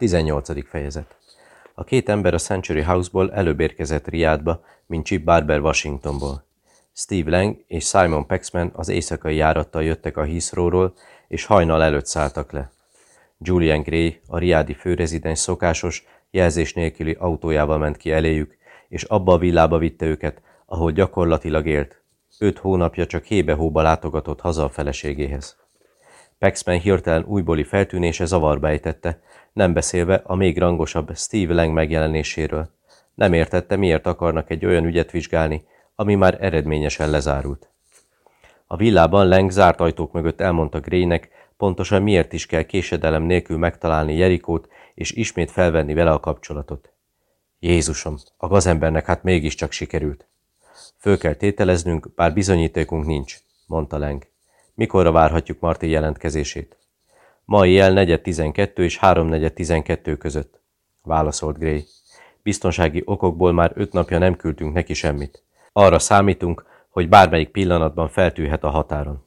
18. fejezet A két ember a Century House-ból előbb érkezett Riádba, mint Chip Barber Washingtonból. Steve Lang és Simon Paxman az éjszakai járattal jöttek a Heathrowról, és hajnal előtt szálltak le. Julian Gray, a riádi főrezidens szokásos, jelzés nélküli autójával ment ki eléjük, és abba a villába vitte őket, ahol gyakorlatilag élt. Öt hónapja csak hébe-hóba látogatott haza a feleségéhez. Paxman hirtelen újbóli feltűnése zavarba ejtette, nem beszélve a még rangosabb Steve Lang megjelenéséről. Nem értette, miért akarnak egy olyan ügyet vizsgálni, ami már eredményesen lezárult. A villában Lang zárt ajtók mögött elmondta Graynek, pontosan miért is kell késedelem nélkül megtalálni Jerikót, és ismét felvenni vele a kapcsolatot. Jézusom, a gazembernek hát mégiscsak sikerült. Föl kell tételeznünk, bár bizonyítékunk nincs, mondta Lang. Mikorra várhatjuk Marti jelentkezését? Ma éjjel 4.12 és 3.4.12 között, válaszolt Gray. Biztonsági okokból már öt napja nem küldtünk neki semmit. Arra számítunk, hogy bármelyik pillanatban feltűhet a határon.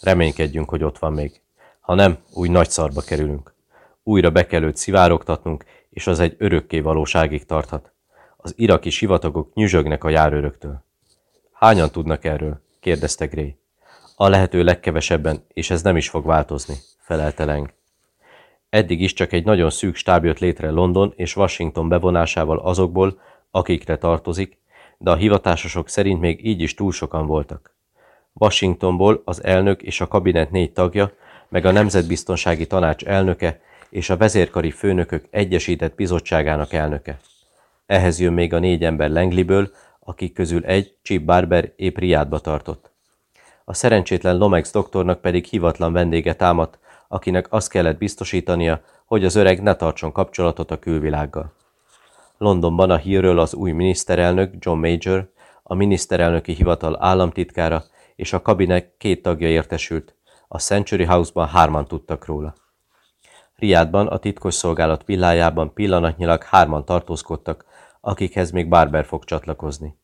Reménykedjünk, hogy ott van még. Ha nem, úgy nagy szarba kerülünk. Újra be kell őt szivárogtatnunk, és az egy örökké valóságig tarthat. Az iraki sivatagok nyüzsögnek a járőröktől. Hányan tudnak erről? kérdezte Gray. A lehető legkevesebben, és ez nem is fog változni, felelte Leng. Eddig is csak egy nagyon szűk stáb jött létre London és Washington bevonásával azokból, akikre tartozik, de a hivatásosok szerint még így is túl sokan voltak. Washingtonból az elnök és a kabinet négy tagja, meg a Nemzetbiztonsági Tanács elnöke és a vezérkari főnökök egyesített bizottságának elnöke. Ehhez jön még a négy ember Langley-ből, akik közül egy, Chip Barber épp Riádba tartott. A szerencsétlen Lomax doktornak pedig hivatlan vendége támadt, akinek azt kellett biztosítania, hogy az öreg ne tartson kapcsolatot a külvilággal. Londonban a hírről az új miniszterelnök John Major, a miniszterelnöki hivatal államtitkára és a kabinet két tagja értesült, a Century House-ban hárman tudtak róla. Riádban a titkos szolgálat villájában pillanatnyilag hárman tartózkodtak, akikhez még Barber fog csatlakozni.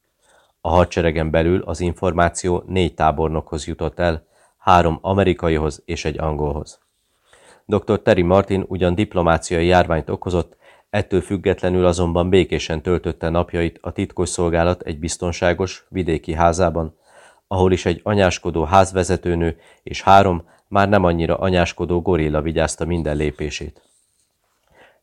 A hadseregen belül az információ négy tábornokhoz jutott el, három amerikaihoz és egy angolhoz. Dr. Terry Martin ugyan diplomáciai járványt okozott, ettől függetlenül azonban békésen töltötte napjait a titkos szolgálat egy biztonságos, vidéki házában, ahol is egy anyáskodó házvezetőnő és három már nem annyira anyáskodó gorilla vigyázta minden lépését.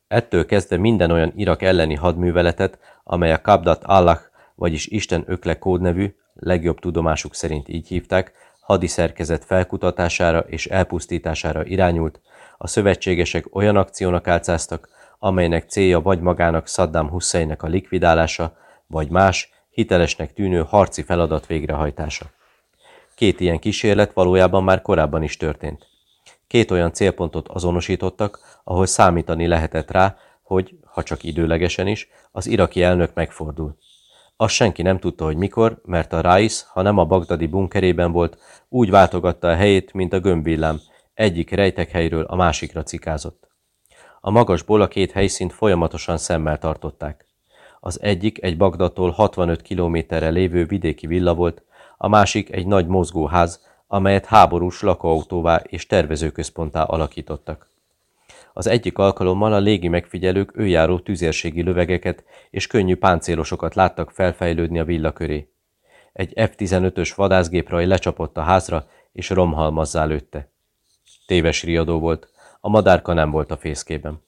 Ettől kezdve minden olyan Irak elleni hadműveletet, amely a Kabdat Allah vagyis Isten ökle kódnevű, legjobb tudomásuk szerint így hívták, hadiszerkezet felkutatására és elpusztítására irányult, a szövetségesek olyan akciónak álcáztak, amelynek célja vagy magának Saddam Husseinnek a likvidálása, vagy más, hitelesnek tűnő harci feladat végrehajtása. Két ilyen kísérlet valójában már korábban is történt. Két olyan célpontot azonosítottak, ahol számítani lehetett rá, hogy, ha csak időlegesen is, az iraki elnök megfordul. Azt senki nem tudta, hogy mikor, mert a Rice, ha nem a bagdadi bunkerében volt, úgy váltogatta a helyét, mint a gömbvillám, egyik rejtek helyről a másikra cikázott. A magasból a két helyszínt folyamatosan szemmel tartották. Az egyik egy Bagdattól 65 kilométerre lévő vidéki villa volt, a másik egy nagy mozgóház, amelyet háborús lakóautóvá és tervezőközponttá alakítottak. Az egyik alkalommal a légi megfigyelők őjáró tüzérségi lövegeket és könnyű páncélosokat láttak felfejlődni a villa köré. Egy F-15-ös vadászgépraj lecsapott a házra, és romhalmazzá lőtte. Téves riadó volt, a madárka nem volt a fészkében.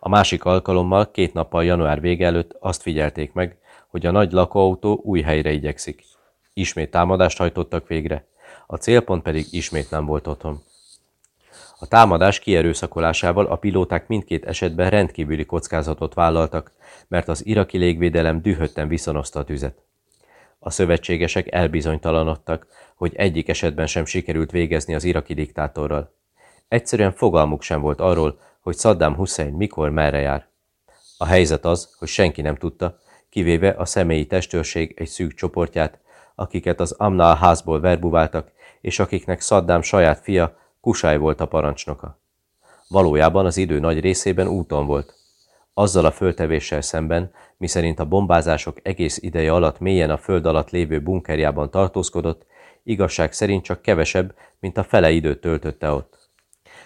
A másik alkalommal, két nappal január vége előtt azt figyelték meg, hogy a nagy lakóautó új helyre igyekszik. Ismét támadást hajtottak végre, a célpont pedig ismét nem volt otthon. A támadás kierőszakolásával a pilóták mindkét esetben rendkívüli kockázatot vállaltak, mert az iraki légvédelem dühötten viszonozta a tüzet. A szövetségesek elbizonytalanodtak, hogy egyik esetben sem sikerült végezni az iraki diktátorral. Egyszerűen fogalmuk sem volt arról, hogy Saddam Hussein mikor merre jár. A helyzet az, hogy senki nem tudta, kivéve a személyi testőrség egy szűk csoportját, akiket az Amnal házból verbuváltak, és akiknek Saddam saját fia, Kusály volt a parancsnoka. Valójában az idő nagy részében úton volt. Azzal a föltevéssel szemben, miszerint a bombázások egész ideje alatt mélyen a föld alatt lévő bunkerjában tartózkodott, igazság szerint csak kevesebb, mint a fele időt töltötte ott.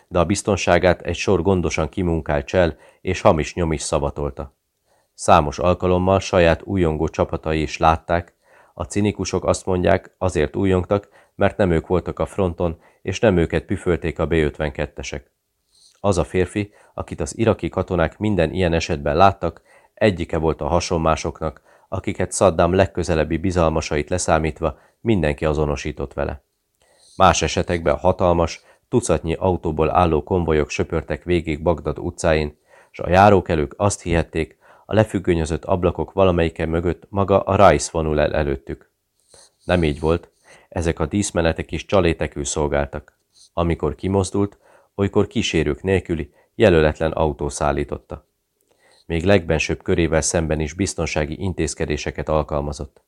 de a biztonságát egy sor gondosan kimunkált csel és hamis nyom is szavatolta. Számos alkalommal saját újongó csapatai is látták, a cinikusok azt mondják, azért újongtak, mert nem ők voltak a fronton, és nem őket püfölték a B-52-esek. Az a férfi, akit az iraki katonák minden ilyen esetben láttak, egyike volt a hasonmásoknak, akiket Saddam legközelebbi bizalmasait leszámítva mindenki azonosított vele. Más esetekben hatalmas, tucatnyi autóból álló konvojok söpörtek végig Bagdad utcáin, és a járókelők azt hihették, a lefüggönyözött ablakok valamelyike mögött maga a Rice vonul el előttük. Nem így volt, ezek a díszmenetek is csalétekül szolgáltak. Amikor kimozdult, olykor kísérők nélküli, jelöletlen autó szállította. Még legbensőbb körével szemben is biztonsági intézkedéseket alkalmazott.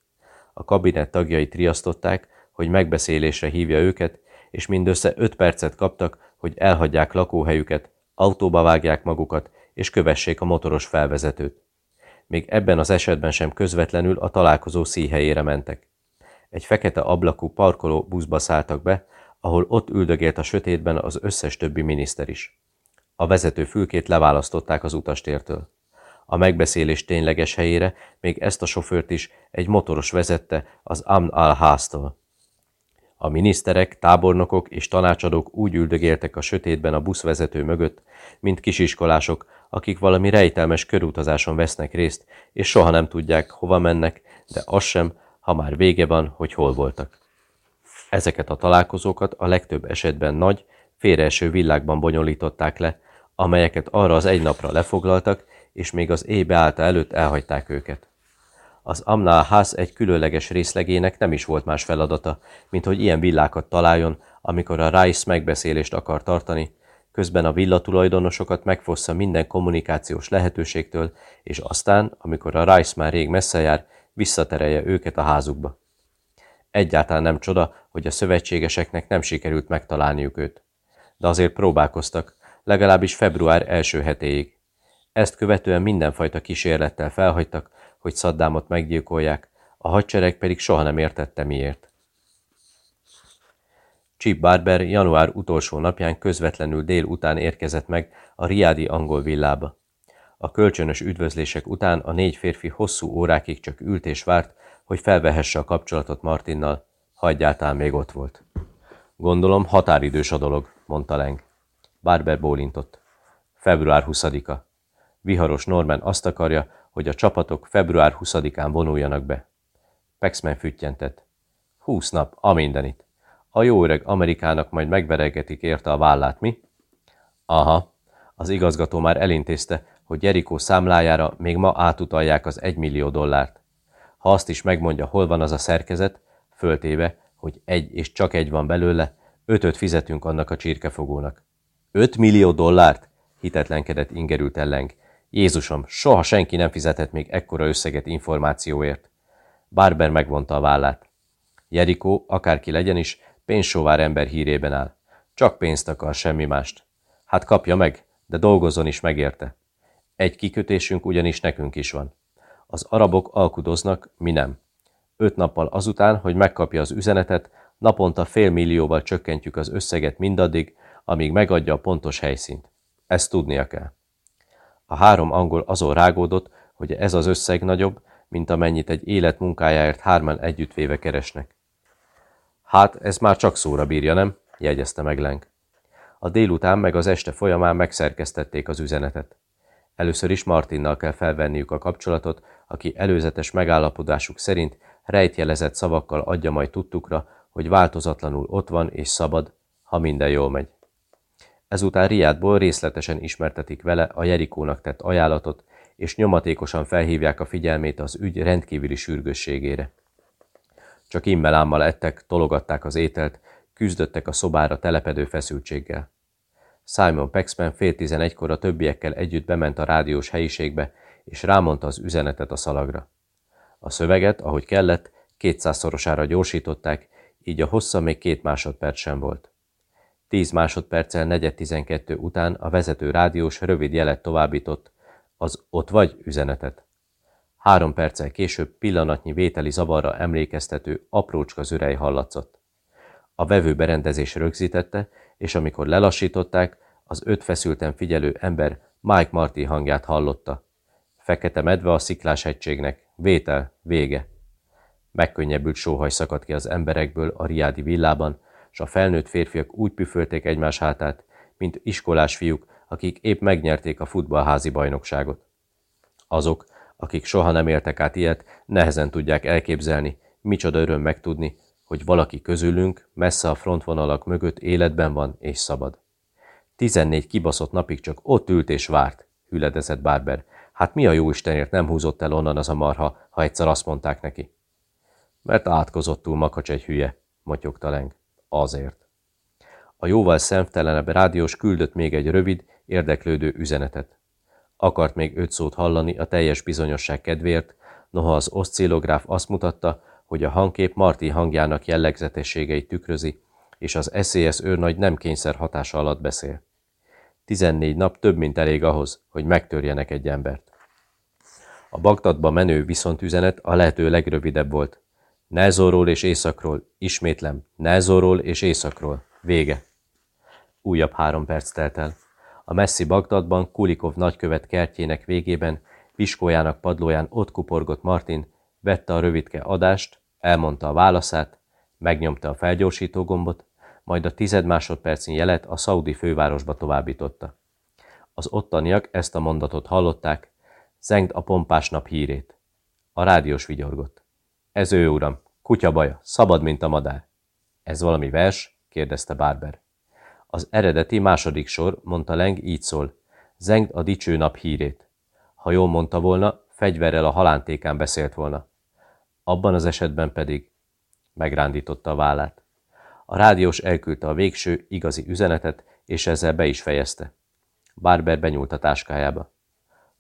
A kabinet tagjai triasztották, hogy megbeszélésre hívja őket, és mindössze öt percet kaptak, hogy elhagyják lakóhelyüket, autóba vágják magukat, és kövessék a motoros felvezetőt. Még ebben az esetben sem közvetlenül a találkozó szíhelyére mentek. Egy fekete ablakú parkoló buszba szálltak be, ahol ott üldögélt a sötétben az összes többi miniszter is. A vezető fülkét leválasztották az utastértől. A megbeszélés tényleges helyére még ezt a sofőrt is egy motoros vezette az Amn al-Háztól. A miniszterek, tábornokok és tanácsadók úgy üldögéltek a sötétben a buszvezető mögött, mint kisiskolások, akik valami rejtelmes körutazáson vesznek részt, és soha nem tudják, hova mennek, de az sem, ha már vége van, hogy hol voltak. Ezeket a találkozókat a legtöbb esetben nagy, félreeső világban bonyolították le, amelyeket arra az egy napra lefoglaltak, és még az éj beállta előtt elhagyták őket. Az Amnál ház egy különleges részlegének nem is volt más feladata, mint hogy ilyen villákat találjon, amikor a Rice megbeszélést akar tartani, közben a villatulajdonosokat megfossza minden kommunikációs lehetőségtől, és aztán, amikor a Rice már rég messze jár, visszaterelje őket a házukba. Egyáltalán nem csoda, hogy a szövetségeseknek nem sikerült megtalálniuk őt. De azért próbálkoztak, legalábbis február első hetéig. Ezt követően mindenfajta kísérlettel felhagytak, hogy Szaddámot meggyilkolják, a hadsereg pedig soha nem értette miért. Chip Barber január utolsó napján közvetlenül dél után érkezett meg a riádi angol villába. A kölcsönös üdvözlések után a négy férfi hosszú órákig csak ült és várt, hogy felvehesse a kapcsolatot Martinnal, ha egyáltalán még ott volt. Gondolom, határidős a dolog, mondta Leng. Barber bólintott. Február 20-a. Viharos Norman azt akarja, hogy a csapatok február 20-án vonuljanak be. Paxman füttyentett. Húsz nap, a mindenit. A jó öreg Amerikának majd megveregetik érte a vállát, mi? Aha, az igazgató már elintézte, hogy Jerikó számlájára még ma átutalják az egymillió dollárt. Ha azt is megmondja, hol van az a szerkezet, föltéve, hogy egy és csak egy van belőle, ötöt fizetünk annak a csirkefogónak. Öt millió dollárt? hitetlenkedett ingerült elleng. Jézusom, soha senki nem fizetett még ekkora összeget információért. Barber megvonta a vállát. Jerikó, akárki legyen is, pénzsóvár ember hírében áll. Csak pénzt akar, semmi mást. Hát kapja meg, de dolgozzon is megérte. Egy kikötésünk ugyanis nekünk is van. Az arabok alkudoznak, mi nem. Öt nappal azután, hogy megkapja az üzenetet, naponta fél millióval csökkentjük az összeget mindaddig, amíg megadja a pontos helyszínt. Ezt tudnia kell. A három angol azon rágódott, hogy ez az összeg nagyobb, mint amennyit egy élet munkájáért hárman együttvéve keresnek. Hát, ez már csak szóra bírja, nem? jegyezte meg Lenk. A délután meg az este folyamán megszerkesztették az üzenetet. Először is Martinnal kell felvenniük a kapcsolatot, aki előzetes megállapodásuk szerint rejtjelezett szavakkal adja majd tudtukra, hogy változatlanul ott van és szabad, ha minden jól megy. Ezután Riádból részletesen ismertetik vele a Jerikónak tett ajánlatot, és nyomatékosan felhívják a figyelmét az ügy rendkívüli sürgősségére. Csak immelámmal ettek, tologatták az ételt, küzdöttek a szobára telepedő feszültséggel. Simon Paxman fél tizenegykor a többiekkel együtt bement a rádiós helyiségbe, és rámondta az üzenetet a szalagra. A szöveget, ahogy kellett, kétszázszorosára gyorsították, így a hossza még két másodperc sem volt. Tíz másodperccel negyed tizenkettő után a vezető rádiós rövid jelet továbbított, az ott vagy üzenetet. Három perccel később pillanatnyi vételi zavarra emlékeztető aprócska zürej hallatszott. A vevő berendezés rögzítette, és amikor lelassították, Az öt feszülten figyelő ember Mike Marty hangját hallotta. Fekete medve a sziklás hegységnek. Vétel, vége. Megkönnyebbült sóhaj szakadt ki az emberekből a riádi villában, s a felnőtt férfiak úgy püfölték egymás hátát, mint iskolás fiúk, akik épp megnyerték a futballházi bajnokságot. Azok, akik soha nem éltek át ilyet, nehezen tudják elképzelni, micsoda öröm megtudni, hogy valaki közülünk, messze a frontvonalak mögött életben van és szabad. Tizennégy kibaszott napig csak ott ült és várt, hüledezett Barber. Hát mi a jó Istenért nem húzott el onnan az a marha, ha egyszer azt mondták neki? Mert átkozottul makacs egy hülye, motyogta Leng. Azért. A jóval szemtelenebb rádiós küldött még egy rövid, érdeklődő üzenetet. Akart még öt szót hallani a teljes bizonyosság kedvéért, noha az oszcillográf azt mutatta, hogy a hangkép Marti hangjának jellegzetességeit tükrözi, és az SES őrnagy nem kényszer hatása alatt beszél. Tizennégy nap több, mint elég ahhoz, hogy megtörjenek egy embert. A Bagdadba menő viszontüzenet a lehető legrövidebb volt. Nelzóról és északról, ismétlem, Nelzóról és északról. Vége. Újabb három perc telt el. A messzi Bagdadban Kulikov nagykövet kertjének végében, piskójának padlóján ott kuporgott Martin, vette a rövidke adást, elmondta a válaszát, megnyomta a felgyorsító gombot, majd a tized másodpercnyi jelet a szaudi fővárosba továbbította. Az ottaniak ezt a mondatot hallották, zengd a pompás nap hírét. A rádiós vigyorgott. Ez ő, uram, kutya baja, szabad, mint a madár. Ez valami vers? kérdezte Barber. Az eredeti második sor, mondta Leng, így szól. Zengd a dicső nap hírét. Ha jól mondta volna, fegyverrel a halántékán beszélt volna. Abban az esetben pedig megrándította a vállát. A rádiós elküldte a végső, igazi üzenetet, és ezzel be is fejezte. Barber benyúlt a táskájába.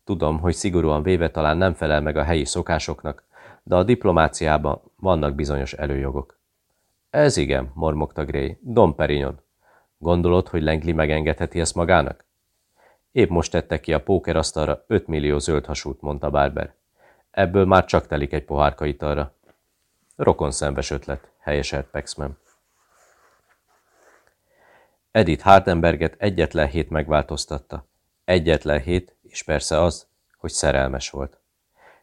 Tudom, hogy szigorúan véve talán nem felel meg a helyi szokásoknak, de a diplomáciában vannak bizonyos előjogok. Ez igen, mormogta Gray. Dom Perignon. Gondolod, hogy Langley megengedheti ezt magának? Épp most tette ki a pókerasztalra 5 millió zöld hasút, mondta Barber. Ebből már csak telik egy pohárka italra. Rokon szembes ötlet, helyeselt Paxman. Edith Hardenberget egyetlen hét megváltoztatta. Egyetlen hét, és persze az, hogy szerelmes volt.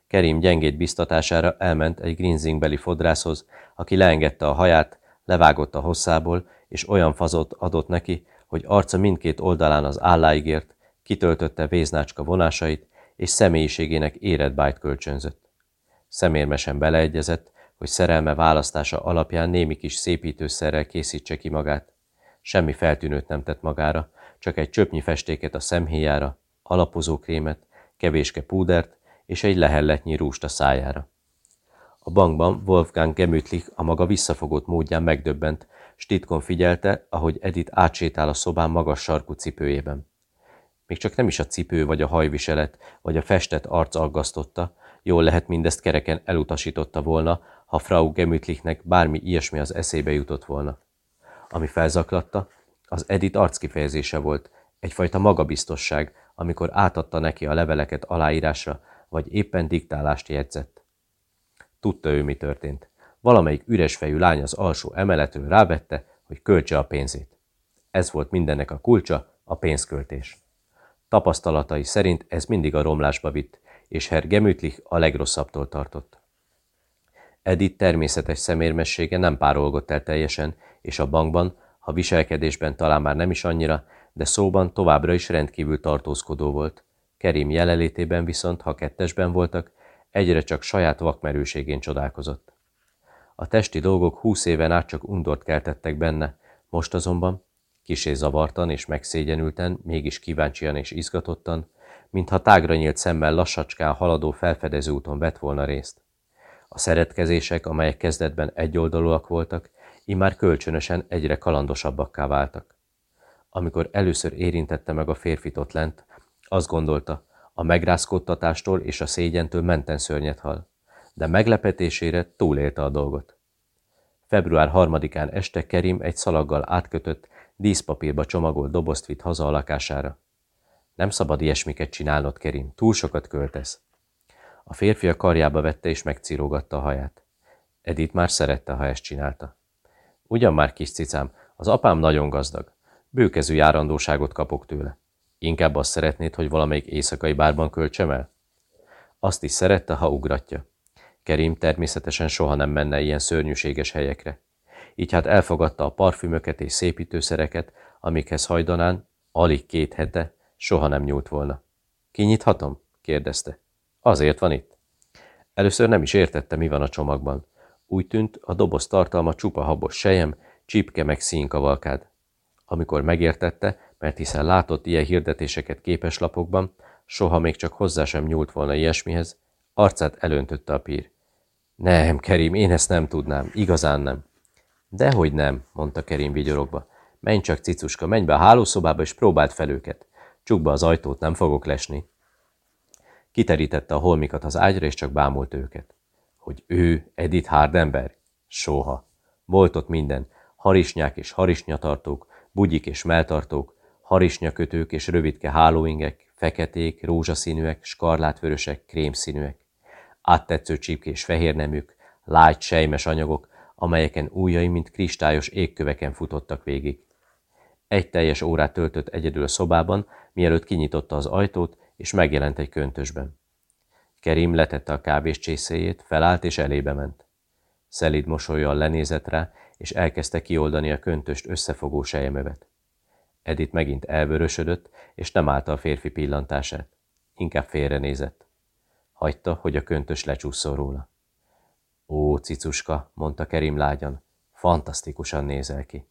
Kerim gyengét biztatására elment egy grinzingbeli fodrászhoz, aki leengedte a haját, levágott a hosszából, és olyan fazot adott neki, hogy arca mindkét oldalán az álláigért, kitöltötte véznácska vonásait, és személyiségének érett bájt kölcsönzött. Szemérmesen beleegyezett, hogy szerelme választása alapján némi kis szépítőszerrel készítse ki magát. Semmi feltűnőt nem tett magára, csak egy csöpnyi festéket a szemhéjára, alapozó krémet, kevéske púdert és egy lehelletnyi rúst a szájára. A bankban Wolfgang Gemütlich a maga visszafogott módján megdöbbent, s titkon figyelte, ahogy Edith átsétál a szobán magas sarkú cipőjében. Még csak nem is a cipő vagy a hajviselet, vagy a festett arc aggasztotta, jól lehet mindezt kereken elutasította volna, ha Frau Gemütlichnek bármi ilyesmi az eszébe jutott volna. Ami felzaklatta, az Edith arckifejezése volt, egyfajta magabiztosság, amikor átadta neki a leveleket aláírásra, vagy éppen diktálást jegyzett. Tudta ő, mi történt. Valamelyik üresfejű lány az alsó emeletről rávette, hogy költse a pénzét. Ez volt mindennek a kulcsa, a pénzköltés. Tapasztalatai szerint ez mindig a romlásba vitt, és Herr Gemütlich a legrosszabbtól tartott. Edith természetes szemérmessége nem párolgott el teljesen, és a bankban, ha viselkedésben talán már nem is annyira, de szóban továbbra is rendkívül tartózkodó volt. Kerim jelenlétében viszont, ha kettesben voltak, egyre csak saját vakmerőségén csodálkozott. A testi dolgok húsz éven át csak undort keltettek benne, most azonban, kisé zavartan és megszégyenülten, mégis kíváncsian és izgatottan, mintha tágra nyílt szemmel lassacskán haladó felfedező úton vett volna részt. A szeretkezések, amelyek kezdetben egyoldalúak voltak, immár kölcsönösen egyre kalandosabbakká váltak. Amikor először érintette meg a férfit ott lent, azt gondolta, a megrázkódtatástól és a szégyentől menten szörnyet hal, de meglepetésére túlélte a dolgot. Február harmadikán este Kerim egy szalaggal átkötött, díszpapírba csomagolt dobozt vitt haza a lakására. Nem szabad ilyesmiket csinálnod, Kerim, túl sokat költesz. A férfi a karjába vette és megcírogatta a haját. Edith már szerette, ha ezt csinálta. Ugyan már, kis cicám, az apám nagyon gazdag. Bőkezű járandóságot kapok tőle. Inkább azt szeretnéd, hogy valamelyik éjszakai bárban költsem el? Azt is szerette, ha ugratja. Kerim természetesen soha nem menne ilyen szörnyűséges helyekre. Így hát elfogadta a parfümöket és szépítőszereket, amikhez hajdanán, alig két hete, soha nem nyúlt volna. Kinyithatom? kérdezte. Azért van itt. Először nem is értette, mi van a csomagban. Úgy tűnt, a doboz tartalma csupa habos sejem, csipke meg színkavalkád. Amikor megértette, mert hiszen látott ilyen hirdetéseket képeslapokban, soha még csak hozzá sem nyúlt volna ilyesmihez, arcát elöntötte a pír. Nem, Kerim, én ezt nem tudnám, igazán nem. Dehogy nem, mondta Kerim vigyorogva. Menj csak, cicuska, menj be a hálószobába és próbáld fel őket. Csukd be az ajtót, nem fogok lesni. Kiterítette a holmikat az ágyra, és csak bámult őket. Hogy ő, Edith Hardenberg? Soha. Volt ott minden. Harisnyák és harisnyatartók, bugyik és melltartók, harisnyakötők és rövidke hálóingek, feketék, rózsaszínűek, skarlátvörösek, krémszínűek. Áttetsző csípkés fehérneműk, lágy, sejmes anyagok, amelyeken ujjai, mint kristályos égköveken futottak végig. Egy teljes órát töltött egyedül a szobában, mielőtt kinyitotta az ajtót, és megjelent egy köntösben. Kerim letette a kábés csészéjét, felállt és elébe ment. Szelid mosolyjal lenézett rá, és elkezdte kioldani a köntöst összefogó sejemövet. Edith megint elvörösödött, és nem állta a férfi pillantását. Inkább félrenézett. Hagyta, hogy a köntös lecsúszol róla. Ó, cicuska, mondta Kerim lágyan, fantasztikusan nézel ki.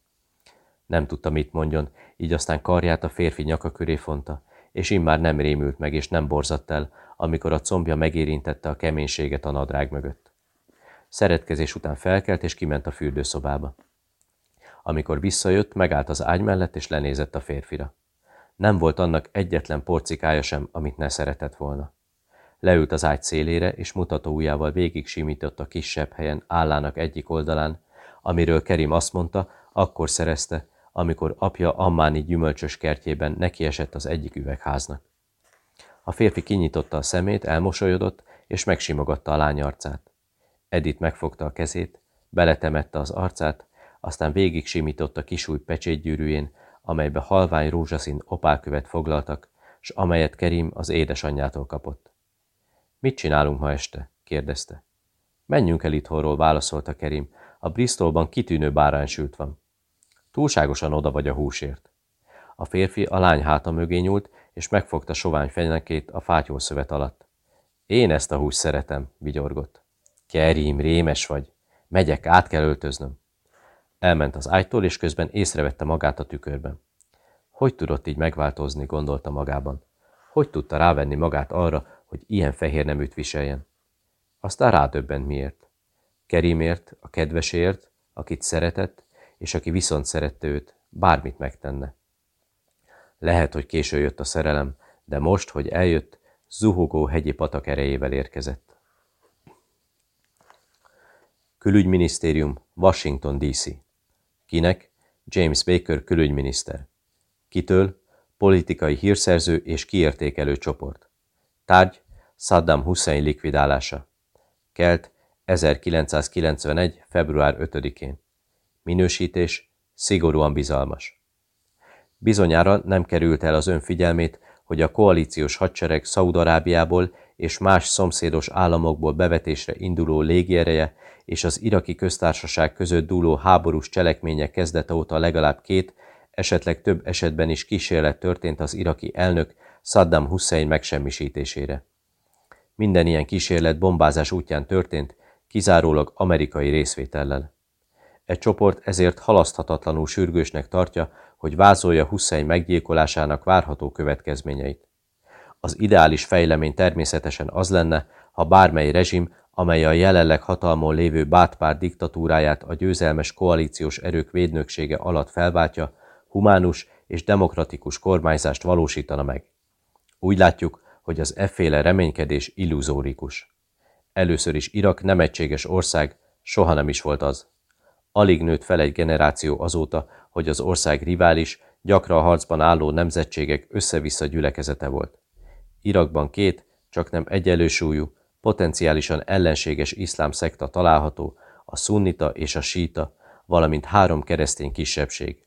Nem tudta, mit mondjon, így aztán karját a férfi nyaka köré fonta, és immár nem rémült meg és nem borzadt el, amikor a combja megérintette a keménységet a nadrág mögött. Szeretkezés után felkelt és kiment a fürdőszobába. Amikor visszajött, megállt az ágy mellett és lenézett a férfira. Nem volt annak egyetlen porcikája sem, amit ne szeretett volna. Leült az ágy szélére, és mutató ujjával végig simított a kisebb helyen állának egyik oldalán, amiről Kerim azt mondta, akkor szerezte, amikor apja Ammáni gyümölcsös kertjében nekiesett az egyik üvegháznak. A férfi kinyitotta a szemét, elmosolyodott, és megsimogatta a lány arcát. Edith megfogta a kezét, beletemette az arcát, aztán végig simította kisúj pecsétgyűrűjén, amelybe halvány rózsaszín opálkövet foglaltak, s amelyet Kerim az édesanyjától kapott. Mit csinálunk ma este? kérdezte. Menjünk el itthonról, válaszolta Kerim. A Bristolban kitűnő báránysült van. Túlságosan oda vagy a húsért. A férfi a lány háta mögé nyúlt, és megfogta sovány fenekét a fátyolszövet alatt. Én ezt a húst szeretem, vigyorgott. Kerim, rémes vagy. Megyek, át kell öltöznöm. Elment az ágytól, és közben észrevette magát a tükörben. Hogy tudott így megváltozni, gondolta magában. Hogy tudta rávenni magát arra, hogy ilyen fehér neműt viseljen? Aztán rádöbbent miért. Kerimért, a kedvesért, akit szeretett, és aki viszont szerette őt, bármit megtenne. Lehet, hogy késő jött a szerelem, de most, hogy eljött, zuhogó hegyi patak erejével érkezett. Külügyminisztérium, Washington DC. Kinek? James Baker külügyminiszter. Kitől? Politikai hírszerző és kiértékelő csoport. Tárgy? Saddam Hussein likvidálása. Kelt 1991. február 5-én. Minősítés szigorúan bizalmas. Bizonyára nem került el az ön figyelmét, hogy a koalíciós hadsereg Szaudarábiából és más szomszédos államokból bevetésre induló légiereje és az iraki köztársaság között dúló háborús cselekmények kezdete óta legalább két, esetleg több esetben is kísérlet történt az iraki elnök Saddam Hussein megsemmisítésére. Minden ilyen kísérlet bombázás útján történt, kizárólag amerikai részvétellel. Egy csoport ezért halaszthatatlanul sürgősnek tartja, hogy vázolja Hussein meggyilkolásának várható következményeit. Az ideális fejlemény természetesen az lenne, ha bármely rezsim, amely a jelenleg hatalmon lévő bátpár diktatúráját a győzelmes koalíciós erők védnöksége alatt felváltja, humánus és demokratikus kormányzást valósítana meg. Úgy látjuk, hogy az efféle reménykedés illuzórikus. Először is Irak nem egységes ország, soha nem is volt az. Alig nőtt fel egy generáció azóta, hogy az ország rivális, gyakran harcban álló nemzetségek össze-vissza gyülekezete volt. Irakban két, csak nem egyenlősúlyú, potenciálisan ellenséges iszlám szekta található, a szunnita és a síta, valamint három keresztény kisebbség.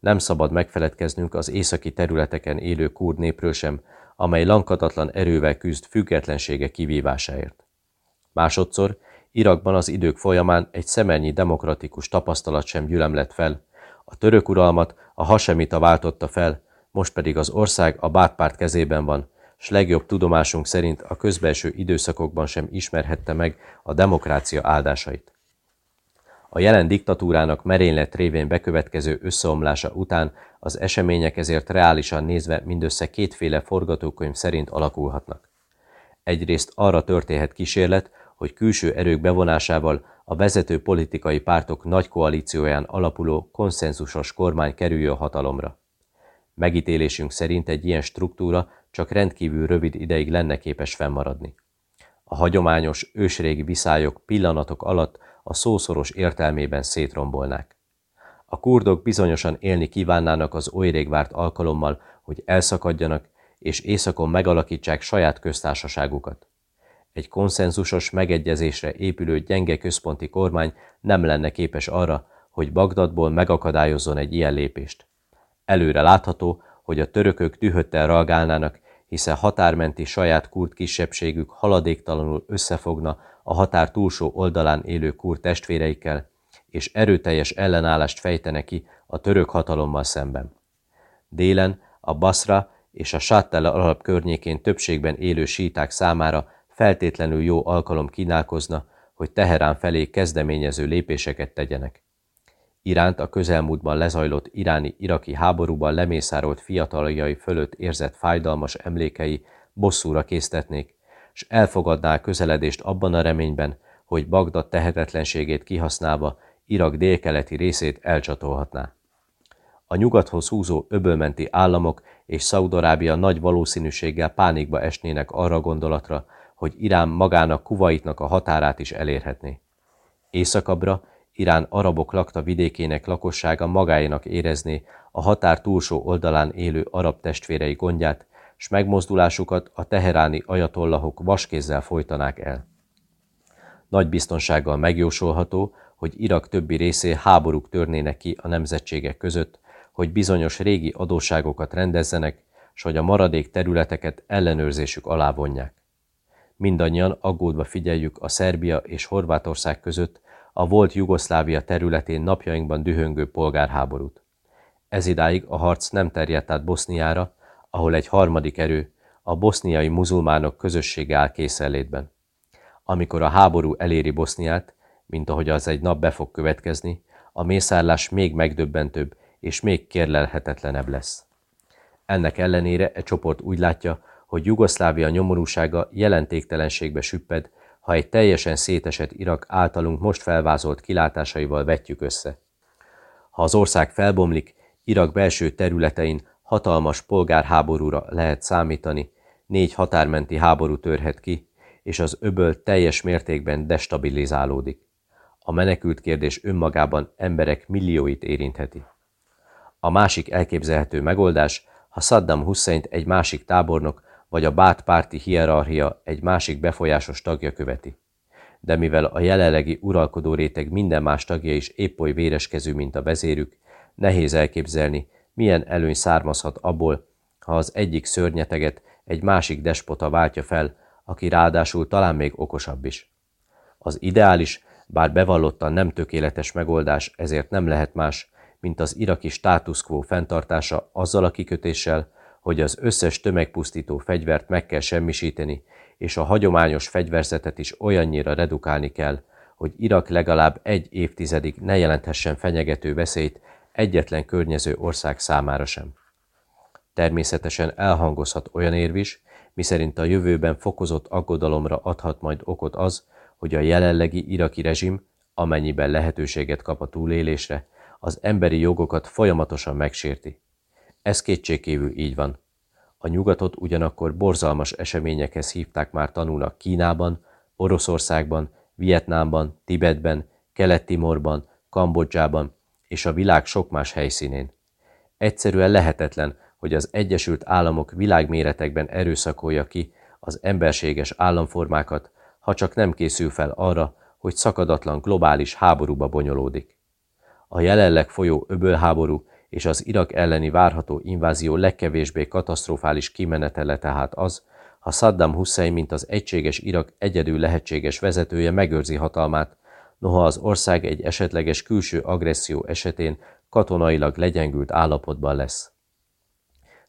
Nem szabad megfeledkeznünk az északi területeken élő kurd népről sem, amely lankatatlan erővel küzd függetlensége kivívásáért. Másodszor, Irakban az idők folyamán egy szemernyi demokratikus tapasztalat sem gyülemlett fel, a török uralmat a hasemita váltotta fel, most pedig az ország a bátpárt kezében van, s legjobb tudomásunk szerint a közbelső időszakokban sem ismerhette meg a demokrácia áldásait. A jelen diktatúrának merénylet révén bekövetkező összeomlása után az események ezért reálisan nézve mindössze kétféle forgatókönyv szerint alakulhatnak. Egyrészt arra történhet kísérlet, hogy külső erők bevonásával a vezető politikai pártok nagy koalícióján alapuló konszenzusos kormány kerüljön hatalomra. Megítélésünk szerint egy ilyen struktúra csak rendkívül rövid ideig lenne képes fennmaradni. A hagyományos, ősrégi viszályok pillanatok alatt a szószoros értelmében szétrombolnák. A kurdok bizonyosan élni kívánnának az oly várt alkalommal, hogy elszakadjanak, és északon megalakítsák saját köztársaságukat. Egy konszenzusos megegyezésre épülő gyenge központi kormány nem lenne képes arra, hogy Bagdadból megakadályozzon egy ilyen lépést. Előre látható, hogy a törökök dühöttel reagálnának, hiszen határmenti saját kurd kisebbségük haladéktalanul összefogna a határ túlsó oldalán élő kurd testvéreikkel, és erőteljes ellenállást fejtene ki a török hatalommal szemben. Délen a Basra és a Sattel alap környékén többségben élő síták számára feltétlenül jó alkalom kínálkozna, hogy Teherán felé kezdeményező lépéseket tegyenek. Iránt a közelmúltban lezajlott iráni-iraki háborúban lemészárolt fiataljai fölött érzett fájdalmas emlékei bosszúra késztetnék, s elfogadná közeledést abban a reményben, hogy Bagdad tehetetlenségét kihasználva Irak délkeleti részét elcsatolhatná. A nyugathoz húzó öbölmenti államok és Szaudarábia nagy valószínűséggel pánikba esnének arra gondolatra, hogy Irán magának Kuwaitnak a határát is elérhetné. Északabbra Irán arabok lakta vidékének lakossága magáénak érezné a határ túlsó oldalán élő arab testvérei gondját, s megmozdulásukat a teheráni ajatollahok vaskézzel folytanák el. Nagy biztonsággal megjósolható, hogy Irak többi részé háborúk törnének ki a nemzetségek között, hogy bizonyos régi adósságokat rendezzenek, s hogy a maradék területeket ellenőrzésük alá vonják. Mindannyian aggódva figyeljük a Szerbia és Horvátország között a volt Jugoszlávia területén napjainkban dühöngő polgárháborút. Ez idáig a harc nem terjedt át Boszniára, ahol egy harmadik erő, a boszniai muzulmánok közössége áll készenlétben. Amikor a háború eléri Boszniát, mint ahogy az egy nap be fog következni, a mészárlás még megdöbbentőbb és még kérlelhetetlenebb lesz. Ennek ellenére egy csoport úgy látja, hogy Jugoszlávia nyomorúsága jelentéktelenségbe süpped, ha egy teljesen szétesett Irak általunk most felvázolt kilátásaival vetjük össze. Ha az ország felbomlik, Irak belső területein hatalmas polgárháborúra lehet számítani, négy határmenti háború törhet ki, és az öböl teljes mértékben destabilizálódik. A menekült kérdés önmagában emberek millióit érintheti. A másik elképzelhető megoldás, ha Saddam Hussein egy másik tábornok vagy a bát párti hierarchia egy másik befolyásos tagja követi. De mivel a jelenlegi uralkodó réteg minden más tagja is épp oly véreskező, mint a vezérük, nehéz elképzelni, milyen előny származhat abból, ha az egyik szörnyeteget egy másik despota váltja fel, aki ráadásul talán még okosabb is. Az ideális, bár bevallottan nem tökéletes megoldás ezért nem lehet más, mint az iraki status quo fenntartása azzal a kikötéssel, hogy az összes tömegpusztító fegyvert meg kell semmisíteni, és a hagyományos fegyverzetet is olyannyira redukálni kell, hogy Irak legalább egy évtizedig ne jelenthessen fenyegető veszélyt egyetlen környező ország számára sem. Természetesen elhangozhat olyan érv is, miszerint a jövőben fokozott aggodalomra adhat majd okot az, hogy a jelenlegi iraki rezsim, amennyiben lehetőséget kap a túlélésre, az emberi jogokat folyamatosan megsérti. Ez kétségkívül így van. A nyugatot ugyanakkor borzalmas eseményekhez hívták már tanulnak Kínában, Oroszországban, Vietnámban, Tibetben, Kelet-Timorban, Kambodzsában és a világ sok más helyszínén. Egyszerűen lehetetlen, hogy az Egyesült Államok világméretekben erőszakolja ki az emberséges államformákat, ha csak nem készül fel arra, hogy szakadatlan globális háborúba bonyolódik. A jelenleg folyó öbölháború és az Irak elleni várható invázió legkevésbé katasztrofális kimenetele tehát az, ha Saddam Hussein, mint az egységes Irak egyedül lehetséges vezetője megőrzi hatalmát, noha az ország egy esetleges külső agresszió esetén katonailag legyengült állapotban lesz.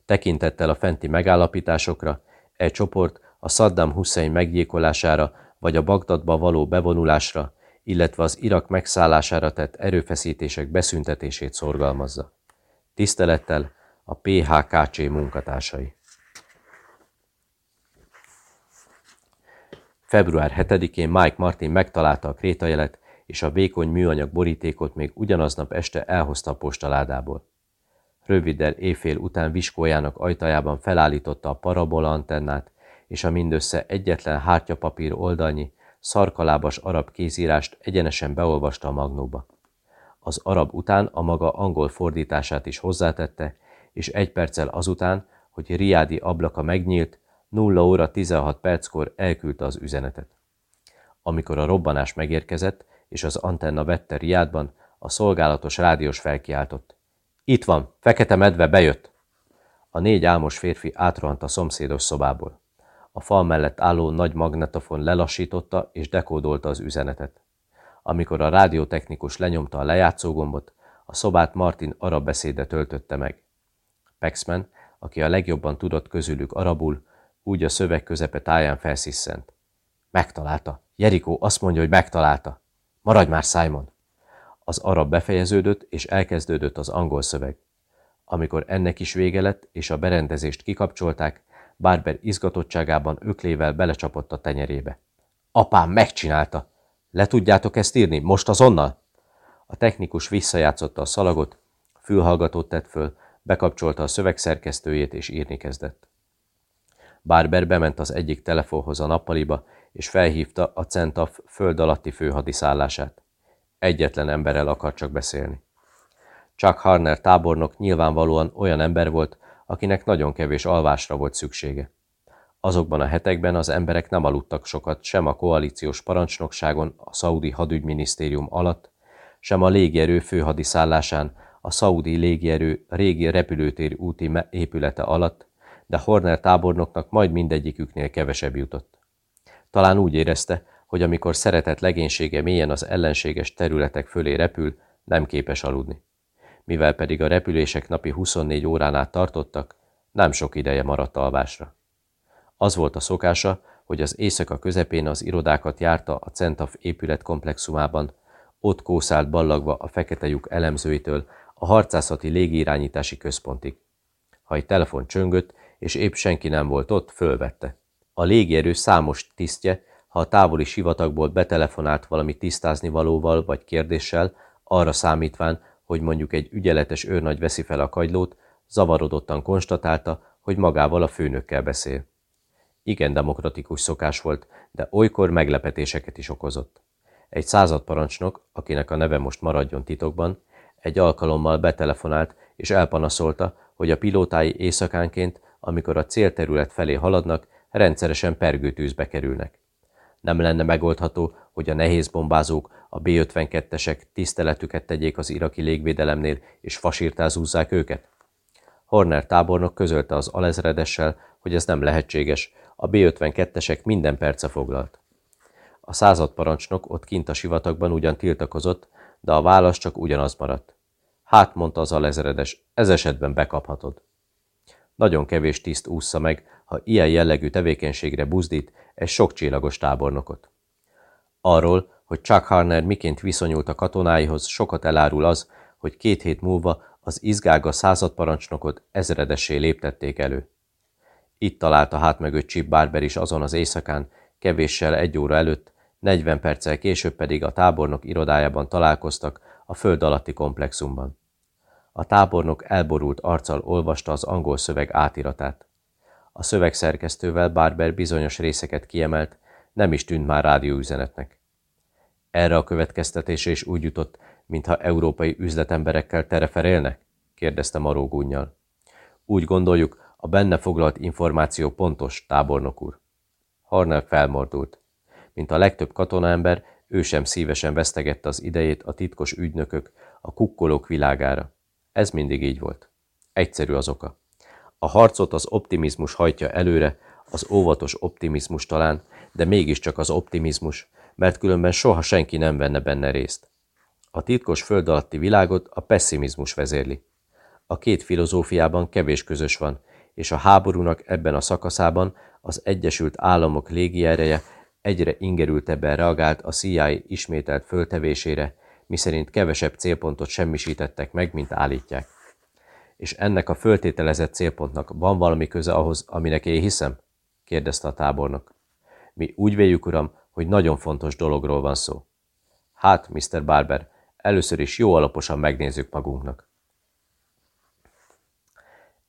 Tekintettel a fenti megállapításokra, e csoport a Saddam Hussein meggyilkolására vagy a Bagdadba való bevonulásra, illetve az Irak megszállására tett erőfeszítések beszüntetését szorgalmazza. Tisztelettel a PHKC munkatársai. Február 7-én Mike Martin megtalálta a krétajelet, és a vékony műanyag borítékot még ugyanaznap este elhozta a postaládából. Röviddel éjfél után viskójának ajtajában felállította a parabola antennát, és a mindössze egyetlen hártyapapír oldalnyi, szarkalábas arab kézírást egyenesen beolvasta a magnóba. Az arab után a maga angol fordítását is hozzátette, és egy perccel azután, hogy Riádi ablaka megnyílt, 0 óra 16 perckor elküldte az üzenetet. Amikor a robbanás megérkezett, és az antenna vette Riádban, a szolgálatos rádiós felkiáltott. Itt van, fekete medve bejött! A négy álmos férfi átrohant a szomszédos szobából. A fal mellett álló nagy magnetofon lelassította és dekódolta az üzenetet. Amikor a rádiótechnikus lenyomta a lejátszógombot, a szobát Martin arab beszéde töltötte meg. Paxman, aki a legjobban tudott közülük arabul, úgy a szöveg közepe táján felsziszent. Megtalálta. Jerikó azt mondja, hogy megtalálta. Maradj már, Simon! Az arab befejeződött, és elkezdődött az angol szöveg. Amikor ennek is vége lett, és a berendezést kikapcsolták, Barber izgatottságában öklével belecsapott a tenyerébe. Apám megcsinálta! Le tudjátok ezt írni? Most azonnal? A technikus visszajátszotta a szalagot, fülhallgatót tett föl, bekapcsolta a szövegszerkesztőjét és írni kezdett. Barber bement az egyik telefonhoz a nappaliba, és felhívta a Centaf föld alatti főhadiszállását. Egyetlen emberrel akar csak beszélni. Chuck Harner tábornok nyilvánvalóan olyan ember volt, akinek nagyon kevés alvásra volt szüksége. Azokban a hetekben az emberek nem aludtak sokat sem a koalíciós parancsnokságon a szaudi hadügyminisztérium alatt, sem a légierő főhadiszállásán a szaudi légierő régi repülőtér úti épülete alatt, de Horner tábornoknak majd mindegyiküknél kevesebb jutott. Talán úgy érezte, hogy amikor szeretett legénysége mélyen az ellenséges területek fölé repül, nem képes aludni. Mivel pedig a repülések napi 24 órán át tartottak, nem sok ideje maradt alvásra. Az volt a szokása, hogy az éjszaka közepén az irodákat járta a Centaf épületkomplexumában, ott kószált ballagva a fekete lyuk elemzőitől a harcászati légirányítási központig. Ha egy telefon csöngött, és épp senki nem volt ott, fölvette. A légierő számos tisztje, ha a távoli sivatagból betelefonált valami tisztázni valóval vagy kérdéssel, arra számítván, hogy mondjuk egy ügyeletes őrnagy veszi fel a kagylót, zavarodottan konstatálta, hogy magával a főnökkel beszél. Igen demokratikus szokás volt, de olykor meglepetéseket is okozott. Egy századparancsnok, akinek a neve most maradjon titokban, egy alkalommal betelefonált és elpanaszolta, hogy a pilótái éjszakánként, amikor a célterület felé haladnak, rendszeresen pergőtűzbe kerülnek. Nem lenne megoldható, hogy a nehéz bombázók, a B-52-esek tiszteletüket tegyék az iraki légvédelemnél, és fasírtázúzzák őket? Horner tábornok közölte az alezredessel, hogy ez nem lehetséges, a B-52-esek minden perce foglalt. A századparancsnok ott kint a sivatagban ugyan tiltakozott, de a válasz csak ugyanaz maradt. Hát, mondta az alezredes, ez esetben bekaphatod. Nagyon kevés tiszt ússza meg, ha ilyen jellegű tevékenységre buzdít egy sok csillagos tábornokot. Arról, hogy Chuck Harner miként viszonyult a katonáihoz, sokat elárul az, hogy két hét múlva az izgága századparancsnokot ezredessé léptették elő. Itt találta hát mögött Chip Barber is azon az éjszakán, kevéssel egy óra előtt, 40 perccel később pedig a tábornok irodájában találkoztak a föld alatti komplexumban. A tábornok elborult arccal olvasta az angol szöveg átiratát. A szövegszerkesztővel Barber bizonyos részeket kiemelt, nem is tűnt már rádióüzenetnek. Erre a következtetése is úgy jutott, mintha európai üzletemberekkel tereferélnek? kérdezte Maró. Úgy gondoljuk, a benne foglalt információ pontos, tábornok úr. Harnell felmordult. Mint a legtöbb katonaember, ő sem szívesen vesztegette az idejét a titkos ügynökök, a kukkolók világára. Ez mindig így volt. Egyszerű az oka. A harcot az optimizmus hajtja előre, az óvatos optimizmus talán, de mégiscsak az optimizmus, mert különben soha senki nem venne benne részt. A titkos föld alatti világot a pessimizmus vezérli. A két filozófiában kevés közös van, és a háborúnak ebben a szakaszában az Egyesült Államok légiereje egyre ingerültebben reagált a CIA ismételt föltevésére, miszerint kevesebb célpontot semmisítettek meg, mint állítják. És ennek a föltételezett célpontnak van valami köze ahhoz, aminek én hiszem? kérdezte a tábornok. Mi úgy véljük, uram, hogy nagyon fontos dologról van szó. Hát, Mr. Barber, először is jó alaposan megnézzük magunknak.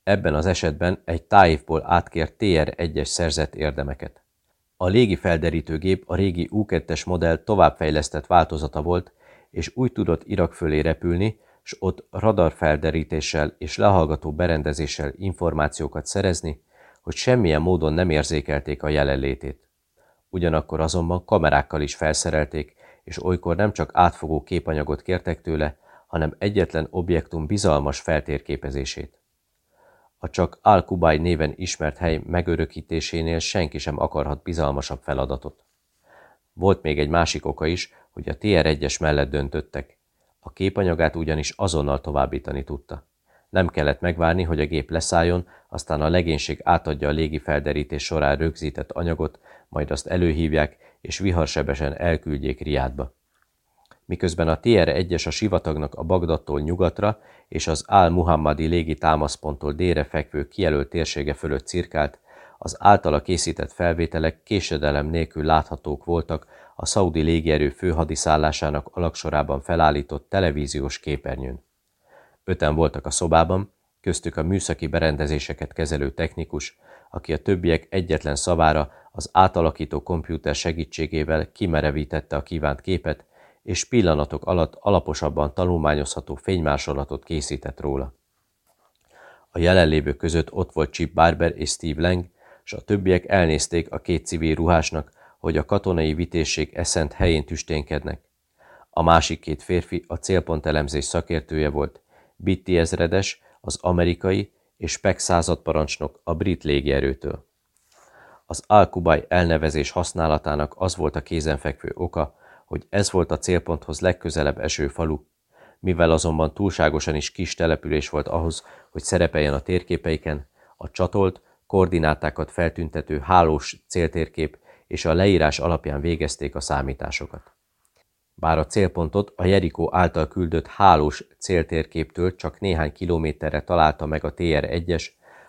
Ebben az esetben egy tájévból átkért TR-1-es szerzett érdemeket. A légi felderítőgép a régi U2-es modell továbbfejlesztett változata volt, és úgy tudott Irak fölé repülni, s ott radarfelderítéssel és lehallgató berendezéssel információkat szerezni, hogy semmilyen módon nem érzékelték a jelenlétét. Ugyanakkor azonban kamerákkal is felszerelték, és olykor nem csak átfogó képanyagot kértek tőle, hanem egyetlen objektum bizalmas feltérképezését. A csak Al-Kubai néven ismert hely megörökítésénél senki sem akarhat bizalmasabb feladatot. Volt még egy másik oka is, hogy a TR-1-es mellett döntöttek. A képanyagát ugyanis azonnal továbbítani tudta. Nem kellett megvárni, hogy a gép leszálljon, aztán a legénység átadja a légi felderítés során rögzített anyagot, majd azt előhívják, és viharsebesen elküldjék Riádba. Miközben a TR-1-es a sivatagnak a Bagdattól nyugatra és az Al-Muhammadi légi támaszponttól délre fekvő kijelölt térsége fölött cirkált, az általa készített felvételek késedelem nélkül láthatók voltak a szaudi légierő főhadiszállásának alaksorában felállított televíziós képernyőn. Öten voltak a szobában, köztük a műszaki berendezéseket kezelő technikus, aki a többiek egyetlen szavára az átalakító kompjúter segítségével kimerevítette a kívánt képet, és pillanatok alatt alaposabban tanulmányozható fénymásolatot készített róla. A jelenlévők között ott volt Chip Barber és Steve Lang, és a többiek elnézték a két civil ruhásnak, hogy a katonai vitésség eszent helyén tüsténkednek. A másik két férfi a célpont elemzés szakértője volt, Bitti ezredes, az amerikai és Peck századparancsnok a brit légierőtől. Az Al-Kubai elnevezés használatának az volt a kézenfekvő oka, hogy ez volt a célponthoz legközelebb eső falu, mivel azonban túlságosan is kis település volt ahhoz, hogy szerepeljen a térképeiken, a csatolt, koordinátákat feltüntető hálós céltérkép és a leírás alapján végezték a számításokat. Bár a célpontot a Jerikó által küldött hálós céltérképtől csak néhány kilométerre találta meg a TR-1-es,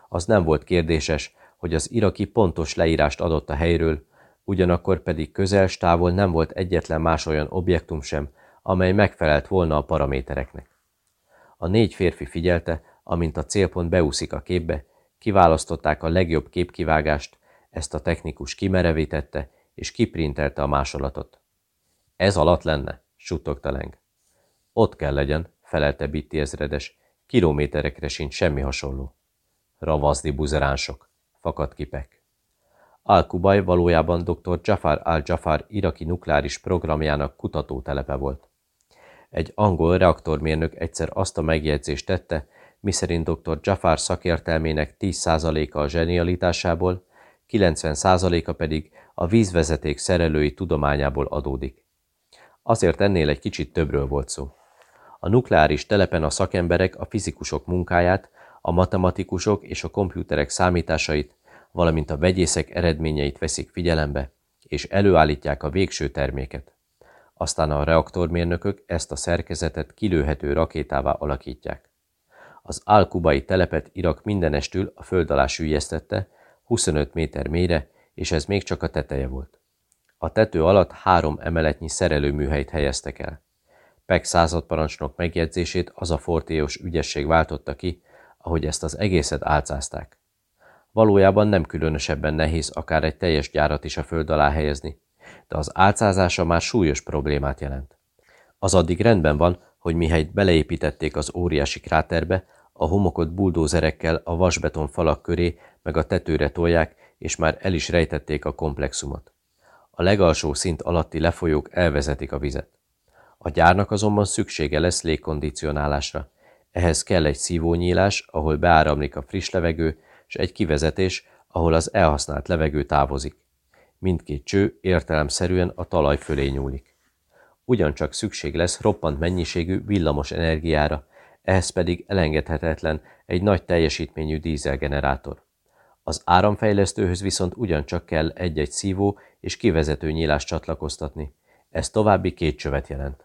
az nem volt kérdéses, hogy az iraki pontos leírást adott a helyről, ugyanakkor pedig közel távol nem volt egyetlen más olyan objektum sem, amely megfelelt volna a paramétereknek. A négy férfi figyelte, amint a célpont beúszik a képbe, kiválasztották a legjobb képkivágást, ezt a technikus kimerevítette és kiprintelte a másolatot. Ez alatt lenne, suttogta Leng. Ott kell legyen, felelte Bitti ezredes, kilométerekre sincs semmi hasonló. Ravazdi buzeránsok, fakadt kipek. Al-Kubaj valójában dr. Jafar al-Jafar iraki nukleáris programjának kutatótelepe volt. Egy angol reaktormérnök egyszer azt a megjegyzést tette, miszerint dr. Jafar szakértelmének 10%-a a zsenialitásából, 90%-a pedig a vízvezeték szerelői tudományából adódik. Azért ennél egy kicsit többről volt szó. A nukleáris telepen a szakemberek a fizikusok munkáját, a matematikusok és a komputerek számításait, valamint a vegyészek eredményeit veszik figyelembe, és előállítják a végső terméket. Aztán a reaktormérnökök ezt a szerkezetet kilőhető rakétává alakítják. Az Al-Kubai telepet Irak mindenestül a föld alá sűjesztette, 25 méter mélyre, és ez még csak a teteje volt. A tető alatt három emeletnyi szerelőműhelyt helyeztek el. Peck századparancsnok megjegyzését az a fortéos ügyesség váltotta ki, ahogy ezt az egészet álcázták. Valójában nem különösebben nehéz akár egy teljes gyárat is a föld alá helyezni, de az álcázása már súlyos problémát jelent. Az addig rendben van, hogy mihelyt beleépítették az óriási kráterbe, a homokot buldózerekkel a vasbeton falak köré meg a tetőre tolják, és már el is rejtették a komplexumot. A legalsó szint alatti lefolyók elvezetik a vizet. A gyárnak azonban szüksége lesz légkondicionálásra, Ehhez kell egy szívónyílás, ahol beáramlik a friss levegő, és egy kivezetés, ahol az elhasznált levegő távozik. Mindkét cső értelemszerűen a talaj fölé nyúlik. Ugyancsak szükség lesz roppant mennyiségű villamos energiára, ehhez pedig elengedhetetlen egy nagy teljesítményű dízelgenerátor. Az áramfejlesztőhöz viszont ugyancsak kell egy-egy szívó és kivezető nyílást csatlakoztatni. Ez további két csövet jelent.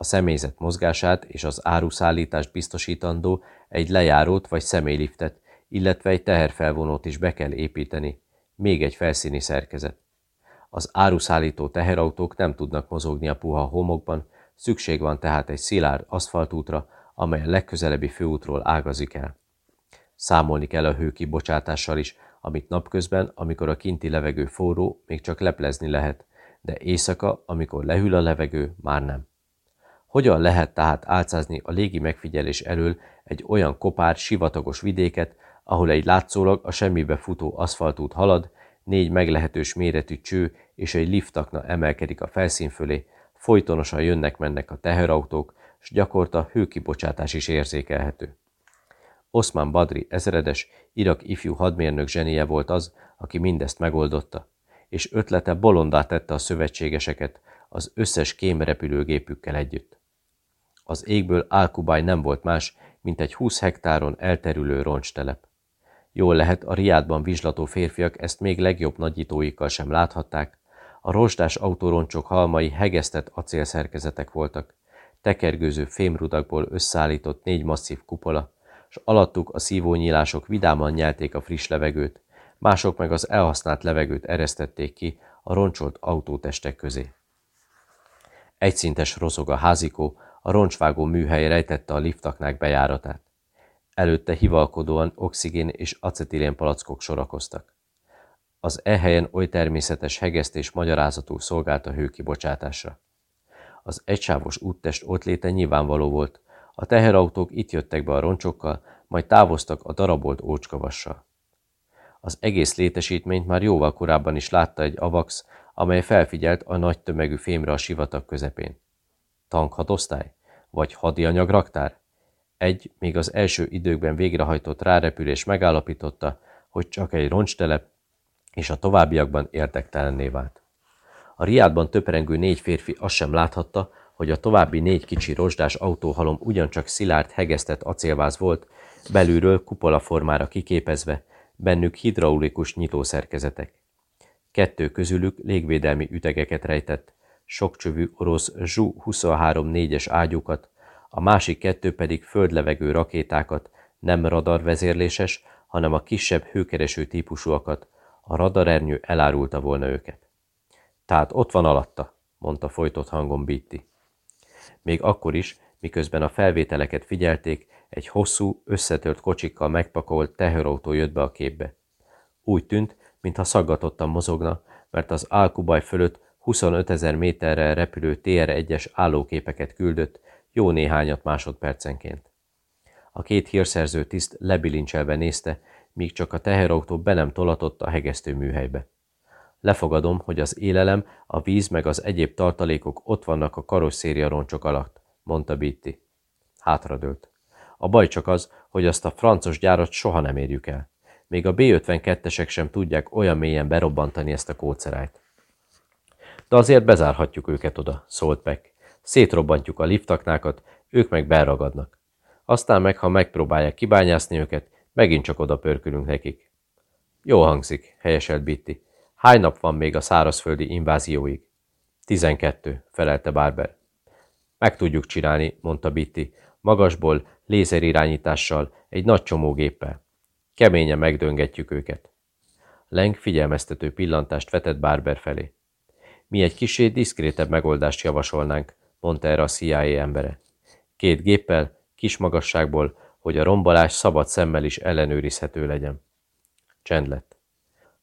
A személyzet mozgását és az áruszállítást biztosítandó egy lejárót vagy személyliftet, illetve egy teherfelvonót is be kell építeni, még egy felszíni szerkezet. Az áruszállító teherautók nem tudnak mozogni a puha homokban, szükség van tehát egy szilárd aszfaltútra, amely a legközelebbi főútról ágazik el. Számolni kell a hőkibocsátással is, amit napközben, amikor a kinti levegő forró, még csak leplezni lehet, de éjszaka, amikor lehűl a levegő, már nem. Hogyan lehet tehát álcázni a légi megfigyelés elől egy olyan kopár, sivatagos vidéket, ahol egy látszólag a semmibe futó aszfaltút halad, négy meglehetős méretű cső és egy liftakna emelkedik a felszín fölé, folytonosan jönnek-mennek a teherautók, s gyakorta hőkibocsátás is érzékelhető. Osman Badri ezredes, Irak ifjú hadmérnök zsenie volt az, aki mindezt megoldotta, és ötlete bolondá tette a szövetségeseket az összes kémrepülőgépükkel együtt. Az égből Álkubáj nem volt más, mint egy 20 hektáron elterülő roncstelep. Jól lehet, a riádban vizslató férfiak ezt még legjobb nagyítóikkal sem láthatták, a rozsdás autóroncsok halmai hegesztett acélszerkezetek voltak, tekergőző fémrudakból összeállított négy masszív kupola, s alattuk a szívónyílások vidáman nyelték a friss levegőt, mások meg az elhasznált levegőt eresztették ki a roncsolt autótestek közé. Egyszintes rozog a házikó, a roncsvágó műhely rejtette a liftaknák bejáratát. Előtte hivalkodóan oxigén és acetilén palackok sorakoztak. Az e helyen oly természetes hegesztés magyarázatú szolgált a hőkibocsátásra. Az egysávos úttest ott léte nyilvánvaló volt, a teherautók itt jöttek be a roncsokkal, majd távoztak a darabolt ócskavassal. Az egész létesítményt már jóval korábban is látta egy avax, amely felfigyelt a nagy tömegű fémre a sivatag közepén. Tankhadosztály? Vagy hadianyagraktár? Egy, még az első időkben végrehajtott rárepülés megállapította, hogy csak egy roncstelep, és a továbbiakban érdektelenné vált. A riádban töprengő négy férfi azt sem láthatta, hogy a további négy kicsi rozsdás autóhalom ugyancsak szilárd hegesztett acélváz volt, belülről kupola formára kiképezve, bennük hidraulikus nyitószerkezetek. Kettő közülük légvédelmi ütegeket rejtett, sokcsövű orosz Zsu-23 4-es ágyúkat, a másik kettő pedig földlevegő rakétákat, nem radarvezérléses, hanem a kisebb hőkereső típusúakat, a radarernyő elárulta volna őket. Tehát ott van alatta, mondta folytott hangon Bitti. Még akkor is, miközben a felvételeket figyelték, egy hosszú, összetört kocsikkal megpakolt teherautó jött be a képbe. Úgy tűnt, mintha szaggatottan mozogna, mert az Alkubaj fölött 25 ezer méterre repülő TR-1-es állóképeket küldött, jó néhányat másodpercenként. A két hírszerző tiszt lebilincselve nézte, míg csak a teherautó be nem tolatott a hegesztő műhelybe. Lefogadom, hogy az élelem, a víz meg az egyéb tartalékok ott vannak a karosszéria roncsok alatt, mondta Bitti. Hátradőlt. A baj csak az, hogy azt a francos gyárat soha nem érjük el. Még a B-52-esek sem tudják olyan mélyen berobbantani ezt a kócerájt. De azért bezárhatjuk őket oda, szólt Peck. Szétrobbantjuk a liftaknákat, ők meg belragadnak. Aztán meg, ha megpróbálják kibányászni őket, megint csak oda pörkülünk nekik. Jó hangzik, helyeselt Bitti. Hány nap van még a szárazföldi invázióig? Tizenkettő, felelte Barber. Meg tudjuk csinálni, mondta Bitti, magasból, lézerirányítással, egy nagy csomógéppel. Keményen megdöngetjük őket. Leng figyelmeztető pillantást vetett Barber felé. Mi egy kisé diszkrétebb megoldást javasolnánk, mondta erre a CIA embere. Két géppel, kis magasságból, hogy a rombolás szabad szemmel is ellenőrizhető legyen. Csend lett.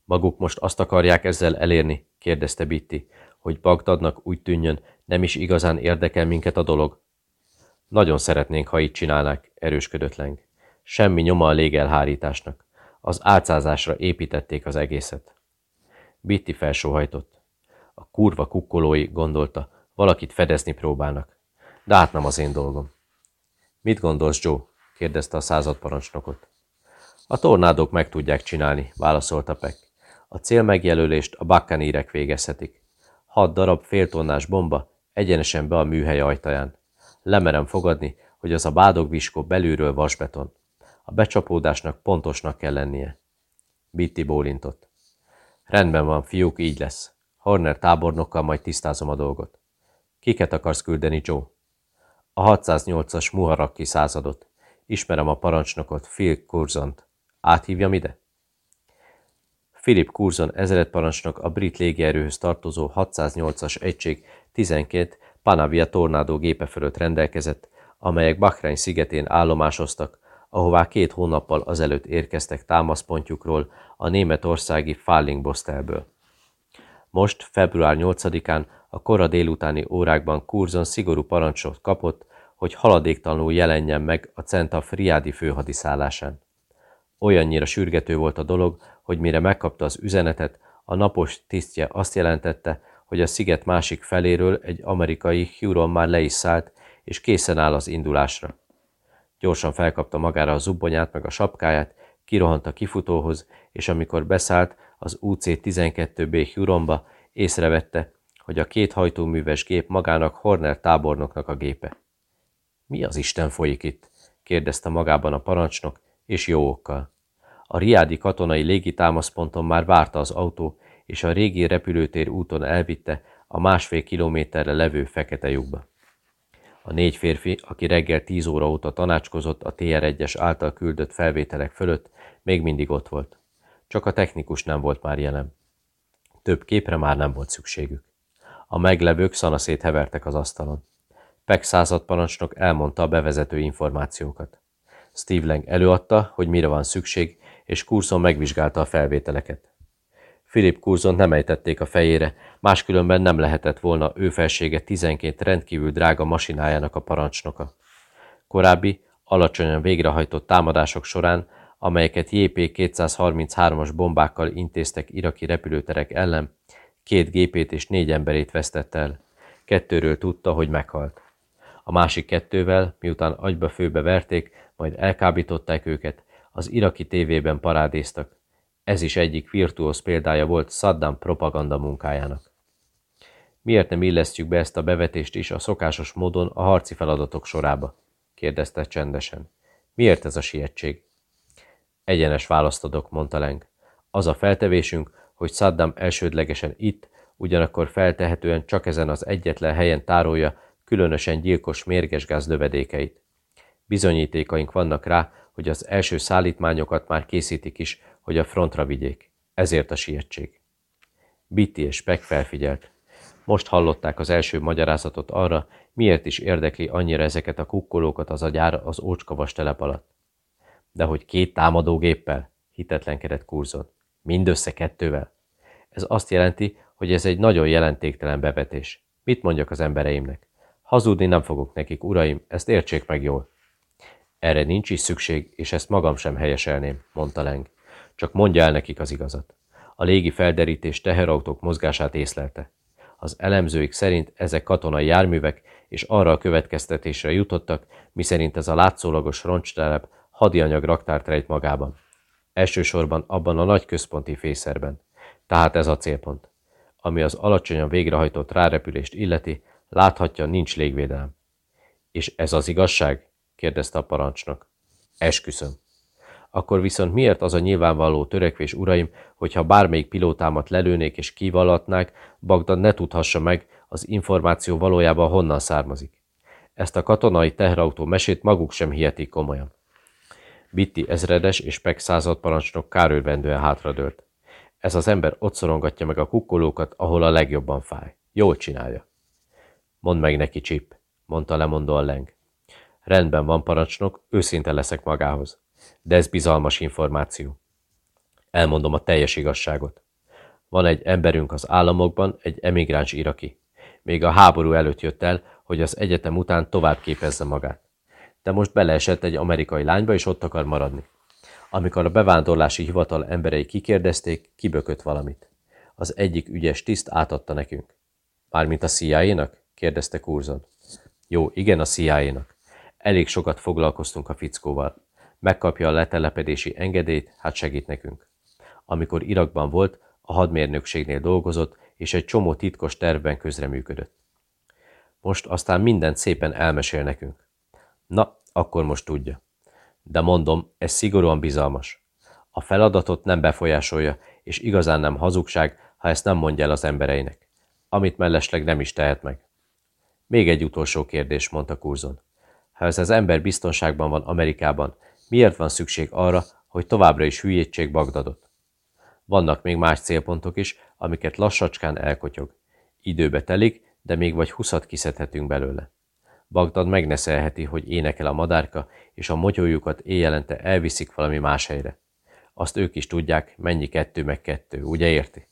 Maguk most azt akarják ezzel elérni, kérdezte Bitti, hogy Bagdadnak úgy tűnjön, nem is igazán érdekel minket a dolog. Nagyon szeretnénk, ha így csinálnák, erősködött Leng. Semmi nyoma a légelhárításnak. Az álcázásra építették az egészet. Bitti felsóhajtott. A kurva kukkolói, gondolta, valakit fedezni próbálnak. De hát nem az én dolgom. Mit gondolsz, Joe? kérdezte a századparancsnokot. A tornádók meg tudják csinálni, válaszolta Peck. A cél megjelölést a bakkanírek végezhetik. Hat darab féltonnás bomba egyenesen be a műhely ajtaján. Lemerem fogadni, hogy az a bádogviskó belülről vasbeton. A becsapódásnak pontosnak kell lennie. Bitti bólintott. Rendben van, fiúk, így lesz. Horner tábornokkal majd tisztázom a dolgot. Kiket akarsz küldeni, Joe? A 608-as Muharaki századot. Ismerem a parancsnokot, Phil Curzont. Áthívjam ide? Philip Curzon ezredparancsnok a brit légierőhöz tartozó 608-as egység 12 Panavia tornádó gépe fölött rendelkezett, amelyek Bahrein szigetén állomásoztak, ahová két hónappal azelőtt érkeztek támaszpontjukról a németországi Fallingbostelből. Most, február 8-án a kora délutáni órákban Curzon szigorú parancsot kapott, hogy haladéktalanul jelenjen meg a Centa Friádi főhadiszállásán. Olyannyira sürgető volt a dolog, hogy mire megkapta az üzenetet, a napos tisztje azt jelentette, hogy a sziget másik feléről egy amerikai Huron már le is szállt, és készen áll az indulásra. Gyorsan felkapta magára a zubbonyát meg a sapkáját, kirohant a kifutóhoz, és amikor beszállt az UC-12B Huronba, észrevette, hogy a két hajtóműves gép magának Horner tábornoknak a gépe. Mi az Isten folyik itt? kérdezte magában a parancsnok, és jó okkal. A riádi katonai légitámaszponton már várta az autó, és a régi repülőtér úton elvitte a másfél kilométerre levő fekete lyukba. A négy férfi, aki reggel tíz óra óta tanácskozott a TR-1-es által küldött felvételek fölött, még mindig ott volt. Csak a technikus nem volt már jelen. Több képre már nem volt szükségük. A meglevők szanaszét hevertek az asztalon. Peck századparancsnok elmondta a bevezető információkat. Steve Lang előadta, hogy mire van szükség, és Curson megvizsgálta a felvételeket. Philip Curzont nem ejtették a fejére, máskülönben nem lehetett volna ő felsége 12 rendkívül drága masinájának a parancsnoka. Korábbi, alacsonyan végrehajtott támadások során, amelyeket JP-233-as bombákkal intéztek iraki repülőterek ellen, két gépét és négy emberét vesztett el. Kettőről tudta, hogy meghalt. A másik kettővel, miután agyba főbe verték, majd elkábították őket, az iraki tévében parádéztak. Ez is egyik virtuóz példája volt Saddam propaganda munkájának. Miért nem illesztjük be ezt a bevetést is a szokásos módon a harci feladatok sorába? kérdezte csendesen. Miért ez a sietség? Egyenes választ adok, mondta Leng. Az a feltevésünk, hogy Saddam elsődlegesen itt, ugyanakkor feltehetően csak ezen az egyetlen helyen tárolja különösen gyilkos mérgesgáz lövedékeit. Bizonyítékaink vannak rá, hogy az első szállítmányokat már készítik is, hogy a frontra vigyék. Ezért a sietség. Bitti és Peck felfigyelt. Most hallották az első magyarázatot arra, miért is érdekli annyira ezeket a kukkolókat az a gyár az ócskavas telep alatt. De hogy két támadógéppel? Hitetlenkedett kurzon. Mindössze kettővel. Ez azt jelenti, hogy ez egy nagyon jelentéktelen bevetés. Mit mondjak az embereimnek? Hazudni nem fogok nekik, uraim, ezt értsék meg jól. Erre nincs is szükség, és ezt magam sem helyeselném, mondta Leng. Csak mondja el nekik az igazat. A légi felderítés teherautók mozgását észlelte. Az elemzőik szerint ezek katonai járművek, és arra a következtetésre jutottak, miszerint ez a látszólagos roncstelep hadianyag raktárt rejt magában. Elsősorban abban a nagy központi fészerben. Tehát ez a célpont. Ami az alacsonyan végrehajtott rárepülést illeti, láthatja, nincs légvédelem. És ez az igazság? kérdezte a parancsnok. Esküszöm. Akkor viszont miért az a nyilvánvaló törekvés, uraim, hogyha bármelyik pilótámat lelőnék és kivallatnák, Bagdad ne tudhassa meg, az információ valójában honnan származik. Ezt a katonai teherautó mesét maguk sem hihetik komolyan. Bitti ezredes és Peck századparancsnok kárőrvendően hátradőlt. Ez az ember ott szorongatja meg a kukkolókat, ahol a legjobban fáj. Jól csinálja. Mondd meg neki, Chip, mondta lemondóan Leng. Rendben van, parancsnok, őszinte leszek magához. De ez bizalmas információ. Elmondom a teljes igazságot. Van egy emberünk az államokban, egy emigráns iraki. Még a háború előtt jött el, hogy az egyetem után tovább képezze magát. De most beleesett egy amerikai lányba, és ott akar maradni. Amikor a bevándorlási hivatal emberei kikérdezték, kibökött valamit. Az egyik ügyes tiszt átadta nekünk. Mármint a CIA-nak? kérdezte Curzon. Jó, igen, a CIA-nak. Elég sokat foglalkoztunk a fickóval. Megkapja a letelepedési engedélyt, hát segít nekünk. Amikor Irakban volt, a hadmérnökségnél dolgozott, és egy csomó titkos tervben közreműködött. Most aztán mindent szépen elmesél nekünk. Na, akkor most tudja. De mondom, ez szigorúan bizalmas. A feladatot nem befolyásolja, és igazán nem hazugság, ha ezt nem mondja el az embereinek, amit mellesleg nem is tehet meg. Még egy utolsó kérdés, mondta Kurzon. Ha ez az ember biztonságban van Amerikában, miért van szükség arra, hogy továbbra is hülyétsék Bagdadot? Vannak még más célpontok is, amiket lassacskán elkotyog. Időbe telik, de még vagy huszat kiszedhetünk belőle. Bagdad megneszelheti, hogy énekel a madárka, és a motyójukat éjjelente elviszik valami más helyre. Azt ők is tudják, mennyi kettő meg kettő, ugye érti?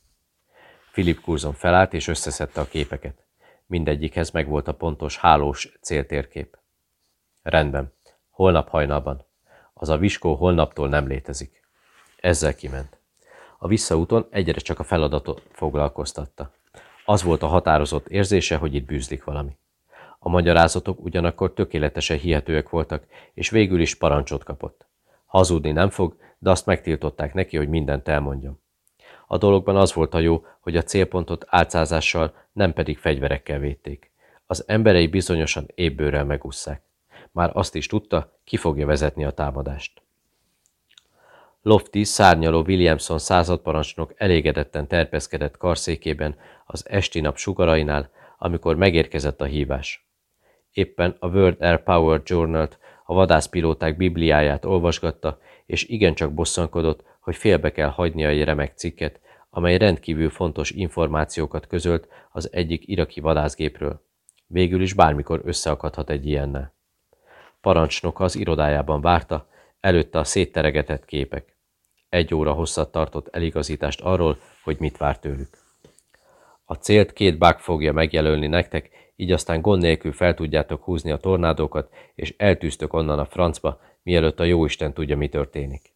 Philip Curzon felállt és összeszedte a képeket. Mindegyikhez megvolt a pontos hálós céltérkép. Rendben. Holnap hajnalban. Az a viskó holnaptól nem létezik. Ezzel kiment. A visszaúton egyre csak a feladatot foglalkoztatta. Az volt a határozott érzése, hogy itt bűzlik valami. A magyarázatok ugyanakkor tökéletesen hihetőek voltak, és végül is parancsot kapott. Hazudni nem fog, de azt megtiltották neki, hogy mindent elmondjon. A dologban az volt a jó, hogy a célpontot álcázással, nem pedig fegyverekkel védték. Az emberei bizonyosan ébbőrrel megusszák. Már azt is tudta, ki fogja vezetni a támadást. Lofty szárnyaló Williamson századparancsnok elégedetten terpeszkedett karszékében az esti nap sugarainál, amikor megérkezett a hívás. Éppen a World Air Power Journal-t, a vadászpilóták bibliáját olvasgatta, és igencsak bosszankodott, hogy félbe kell hagynia egy remek cikket, amely rendkívül fontos információkat közölt az egyik iraki vadászgépről. Végül is bármikor összeakadhat egy ilyennel. Parancsnoka az irodájában várta, előtte a szétteregetett képek. Egy óra hosszat tartott eligazítást arról, hogy mit vár tőlük. A célt két bug fogja megjelölni nektek, így aztán gond nélkül fel tudjátok húzni a tornádókat, és eltűztök onnan a francba, mielőtt a jóisten tudja, mi történik.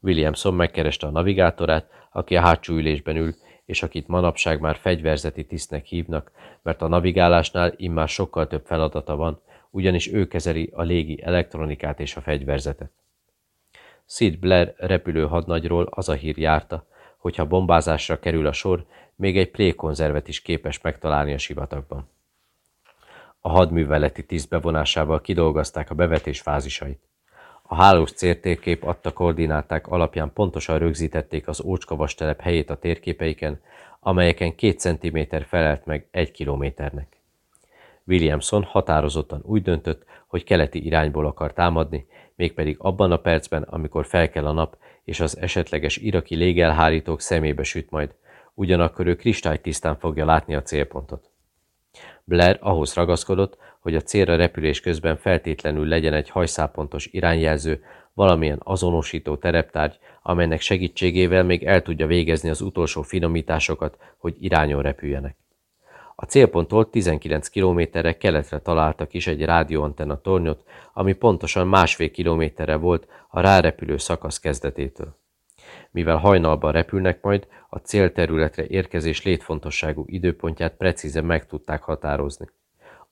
Williamson megkereste a navigátorát, aki a hátsó ülésben ül, és akit manapság már fegyverzeti tisztnek hívnak, mert a navigálásnál immár sokkal több feladata van, ugyanis ő kezeli a légi elektronikát és a fegyverzetet. Sid Blair repülő hadnagyról az a hír járta, hogy ha bombázásra kerül a sor, még egy plékonzervet is képes megtalálni a sivatagban. A hadműveleti tiszt bevonásával kidolgozták a bevetés fázisait. A hálós céltérkép adta koordináták alapján pontosan rögzítették az ócskavas telep helyét a térképeiken, amelyeken két centiméter felelt meg egy kilométernek. Williamson határozottan úgy döntött, hogy keleti irányból akar támadni, mégpedig abban a percben, amikor felkel a nap, és az esetleges iraki légelhárítók szemébe süt majd, ugyanakkor ő kristálytisztán fogja látni a célpontot. Blair ahhoz ragaszkodott, hogy a célra repülés közben feltétlenül legyen egy hajszápontos irányjelző, valamilyen azonosító tereptárgy, amelynek segítségével még el tudja végezni az utolsó finomításokat, hogy irányon repüljenek. A célponttól 19 kilométerre keletre találtak is egy rádióantenna tornyot, ami pontosan másfél kilométerre volt a rárepülő szakasz kezdetétől. Mivel hajnalban repülnek majd, a célterületre érkezés létfontosságú időpontját precízen meg tudták határozni.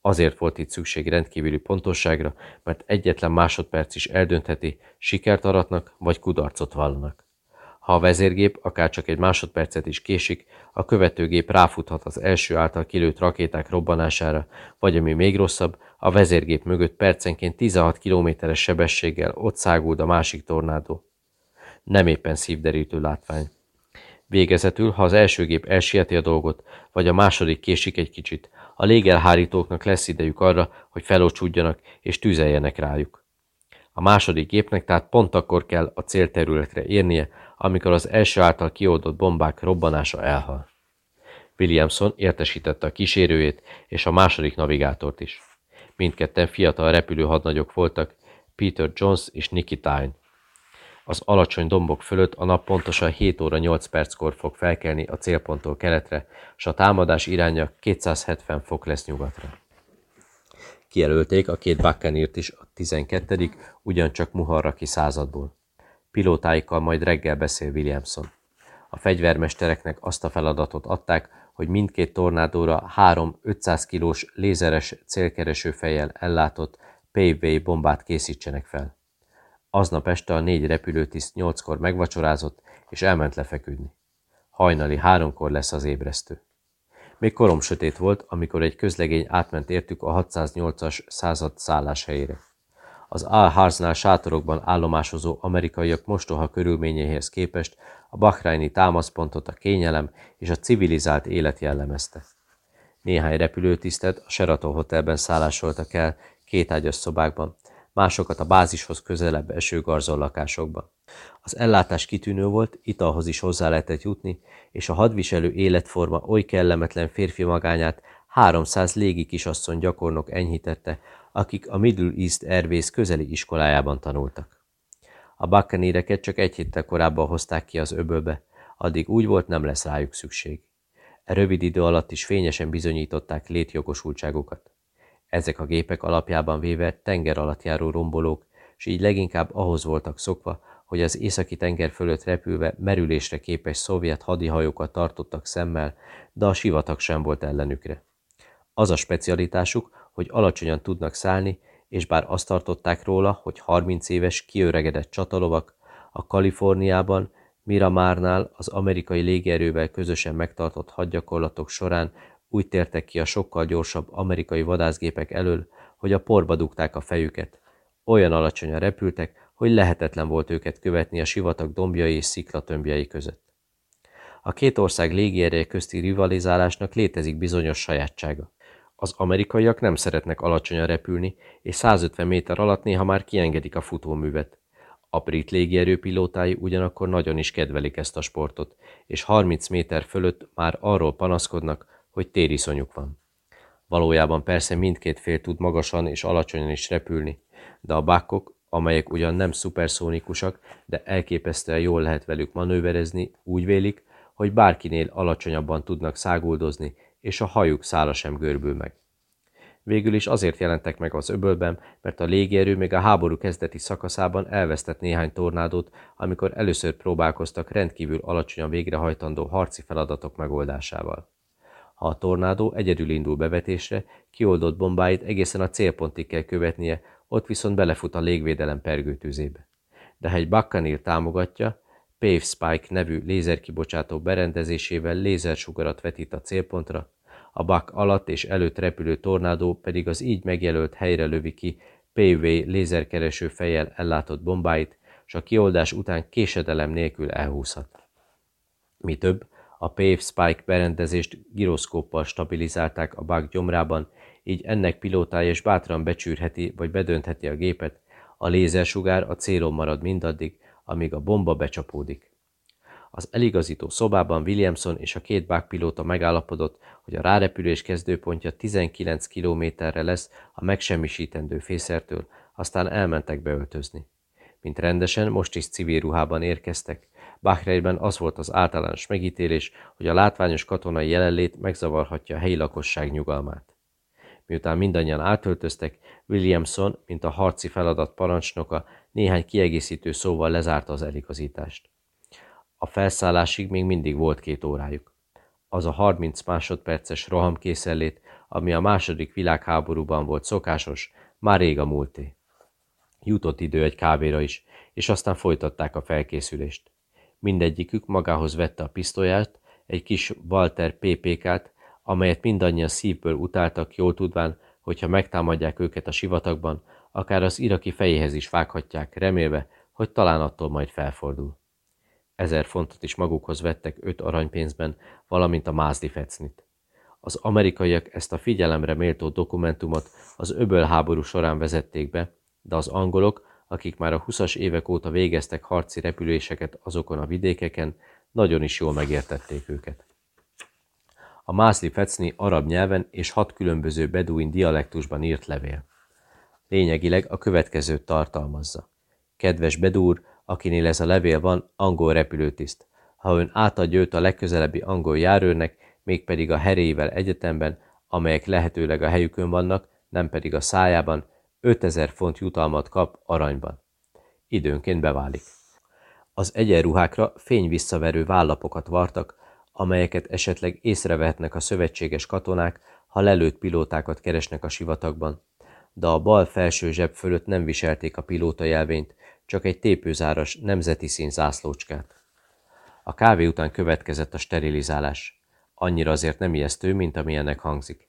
Azért volt itt szükség rendkívüli pontosságra, mert egyetlen másodperc is eldöntheti, sikert aratnak vagy kudarcot vallanak. Ha a vezérgép akár csak egy másodpercet is késik, a követőgép ráfuthat az első által kilőtt rakéták robbanására, vagy ami még rosszabb, a vezérgép mögött percenként 16 kilométeres sebességgel ott száguld a másik tornádó. Nem éppen szívderítő látvány. Végezetül, ha az első gép elsieti a dolgot, vagy a második késik egy kicsit, a légelhárítóknak lesz idejük arra, hogy felocsúdjanak és tüzeljenek rájuk. A második gépnek tehát pont akkor kell a célterületre érnie, amikor az első által kioldott bombák robbanása elhal. Williamson értesítette a kísérőjét és a második navigátort is. Mindketten fiatal repülő hadnagyok voltak, Peter Jones és Nicky Tyne. Az alacsony dombok fölött a nap pontosan 7 óra 8 perckor fog felkelni a célponttól keletre, és a támadás iránya 270 fok lesz nyugatra. Kijelölték a két Buccaneert is a 12. ugyancsak Muharraki századból. Pilótáikkal majd reggel beszél Williamson. A fegyvermestereknek azt a feladatot adták, hogy mindkét tornádóra három 500 kilós lézeres célkereső fejjel ellátott Paveway bombát készítsenek fel. Aznap este a négy repülőtiszt nyolckor megvacsorázott, és elment lefeküdni. Hajnali háromkor lesz az ébresztő. Még korom sötét volt, amikor egy közlegény átment értük a 608-as század szálláshelyére. Az Al-Harznál sátorokban állomásozó amerikaiak mostoha körülményeihez képest a bahrájni támaszpontot a kényelem és a civilizált élet jellemezte. Néhány repülőtisztet a Sheraton Hotelben szállásoltak el, két ágyas szobákban, másokat a bázishoz közelebb eső lakásokban. Az ellátás kitűnő volt, italhoz is hozzá lehetett jutni, és a hadviselő életforma oly kellemetlen férfi magányát 300 légi kisasszony gyakornok enyhítette, akik a Middle East Airways közeli iskolájában tanultak. A bakkanéreket csak egy héttel korábban hozták ki az öbölbe, addig úgy volt, nem lesz rájuk szükség. E rövid idő alatt is fényesen bizonyították létjogosultságukat. Ezek a gépek alapjában véve tenger alatt járó rombolók, és így leginkább ahhoz voltak szokva, hogy az északi tenger fölött repülve merülésre képes szovjet hadihajókat tartottak szemmel, de a sivatag sem volt ellenükre. Az a specialitásuk, hogy alacsonyan tudnak szállni, és bár azt tartották róla, hogy 30 éves, kiöregedett csatalovak, a Kaliforniában, Miramárnál az amerikai légierővel közösen megtartott hadgyakorlatok során úgy tértek ki a sokkal gyorsabb amerikai vadászgépek elől, hogy a porba dugták a fejüket. Olyan alacsonyan repültek, hogy lehetetlen volt őket követni a sivatag dombjai és sziklatömbjei között. A két ország légiereje közti rivalizálásnak létezik bizonyos sajátsága. Az amerikaiak nem szeretnek alacsonyan repülni, és 150 méter alatt néha már kiengedik a futóművet. A brit légierő pilótái ugyanakkor nagyon is kedvelik ezt a sportot, és 30 méter fölött már arról panaszkodnak, hogy tériszonyuk van. Valójában persze mindkét fél tud magasan és alacsonyan is repülni, de a bakkok, amelyek ugyan nem szuperszónikusak, de elképesztően jól lehet velük manőverezni, úgy vélik, hogy bárkinél alacsonyabban tudnak száguldozni, és a hajuk szála sem görbül meg. Végül is azért jelentek meg az öbölben, mert a légierő még a háború kezdeti szakaszában elvesztett néhány tornádót, amikor először próbálkoztak rendkívül alacsonyan végrehajtandó harci feladatok megoldásával. Ha a tornádó egyedül indul bevetésre, kioldott bombáit egészen a célpontig kell követnie, ott viszont belefut a légvédelem pergőtűzébe. De ha egy Buccaneer támogatja, Pave Spike nevű lézerkibocsátó berendezésével lézersugarat vetít a célpontra, a Buck alatt és előtt repülő tornádó pedig az így megjelölt helyre lövi ki Paveway lézerkereső fejjel ellátott bombáit, és a kioldás után késedelem nélkül elhúzhat. Mi több, a Pave Spike berendezést gyroszkóppal stabilizálták a bug gyomrában, így ennek pilótája is bátran becsűrheti vagy bedöntheti a gépet, a lézersugár a célon marad mindaddig, amíg a bomba becsapódik. Az eligazító szobában Williamson és a két bug pilóta megállapodott, hogy a rárepülés kezdőpontja 19 kilométerre lesz a megsemmisítendő fészertől, aztán elmentek beöltözni. Mint rendesen, most is civil ruhában érkeztek, Bahreinben az volt az általános megítélés, hogy a látványos katonai jelenlét megzavarhatja a helyi lakosság nyugalmát. Miután mindannyian átöltöztek, Williamson, mint a harci feladat parancsnoka, néhány kiegészítő szóval lezárta az eligazítást. A felszállásig még mindig volt két órájuk. Az a 30 másodperces rohamkészellét, ami a második világháborúban volt szokásos, már rég a múlté. Jutott idő egy kávéra is, és aztán folytatták a felkészülést. Mindegyikük magához vette a pisztolyát, egy kis Walter PPK-t, amelyet mindannyian szívből utáltak, jól tudván, hogyha megtámadják őket a sivatagban, akár az iraki fejéhez is vághatják, remélve, hogy talán attól majd felfordul. Ezer fontot is magukhoz vettek öt aranypénzben, valamint a mázdi fecnit. Az amerikaiak ezt a figyelemre méltó dokumentumot az öböl háború során vezették be, de az angolok akik már a 20-as évek óta végeztek harci repüléseket azokon a vidékeken, nagyon is jól megértették őket. A mászli fecni arab nyelven és hat különböző beduin dialektusban írt levél. Lényegileg a következőt tartalmazza. Kedves bedúr, akinél ez a levél van, angol repülőtiszt. Ha ön átadja őt a legközelebbi angol járőrnek, mégpedig a heréivel egyetemben, amelyek lehetőleg a helyükön vannak, nem pedig a szájában, 5000 font jutalmat kap aranyban. Időnként beválik. Az egyenruhákra fényvisszaverő vállapokat vartak, amelyeket esetleg észrevehetnek a szövetséges katonák, ha lelőtt pilótákat keresnek a sivatagban, de a bal felső zseb fölött nem viselték a pilóta jelvényt, csak egy tépőzáras nemzeti szín zászlócskát. A kávé után következett a sterilizálás. Annyira azért nem ijesztő, mint amilyennek hangzik.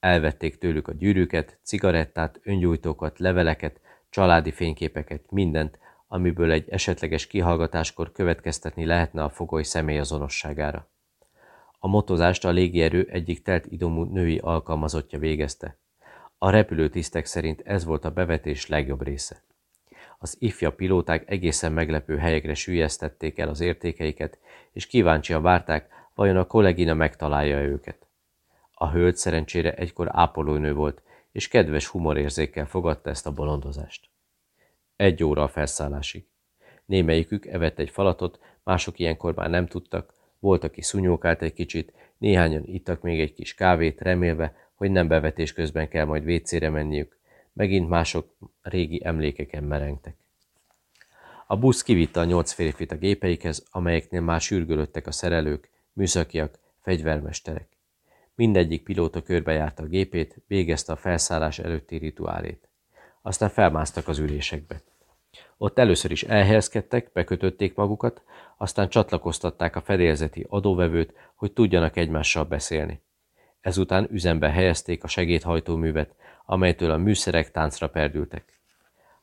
Elvették tőlük a gyűrűket, cigarettát, öngyújtókat, leveleket, családi fényképeket, mindent, amiből egy esetleges kihallgatáskor következtetni lehetne a fogoly személyazonosságára. A motozást a légierő egyik telt idomú női alkalmazottja végezte. A repülőtisztek szerint ez volt a bevetés legjobb része. Az ifja pilóták egészen meglepő helyekre sűjesztették el az értékeiket, és kíváncsian várták, vajon a kollégina megtalálja őket. A hölgy szerencsére egykor ápolónő volt, és kedves humorérzékkel fogadta ezt a bolondozást. Egy óra a felszállásig. Némelyikük evett egy falatot, mások ilyenkor már nem tudtak, volt, aki szunyókált egy kicsit, néhányan ittak még egy kis kávét, remélve, hogy nem bevetés közben kell majd vécére menniük. Megint mások régi emlékeken merengtek. A busz kivitte a nyolc férfit a gépeikhez, amelyeknél már sürgölöttek a szerelők, műszakiak, fegyvermesterek. Mindegyik pilóta körbejárta a gépét, végezte a felszállás előtti rituálét. Aztán felmásztak az ülésekbe. Ott először is elhelyezkedtek, bekötötték magukat, aztán csatlakoztatták a fedélzeti adóvevőt, hogy tudjanak egymással beszélni. Ezután üzembe helyezték a segédhajtóművet, amelytől a műszerek táncra perdültek.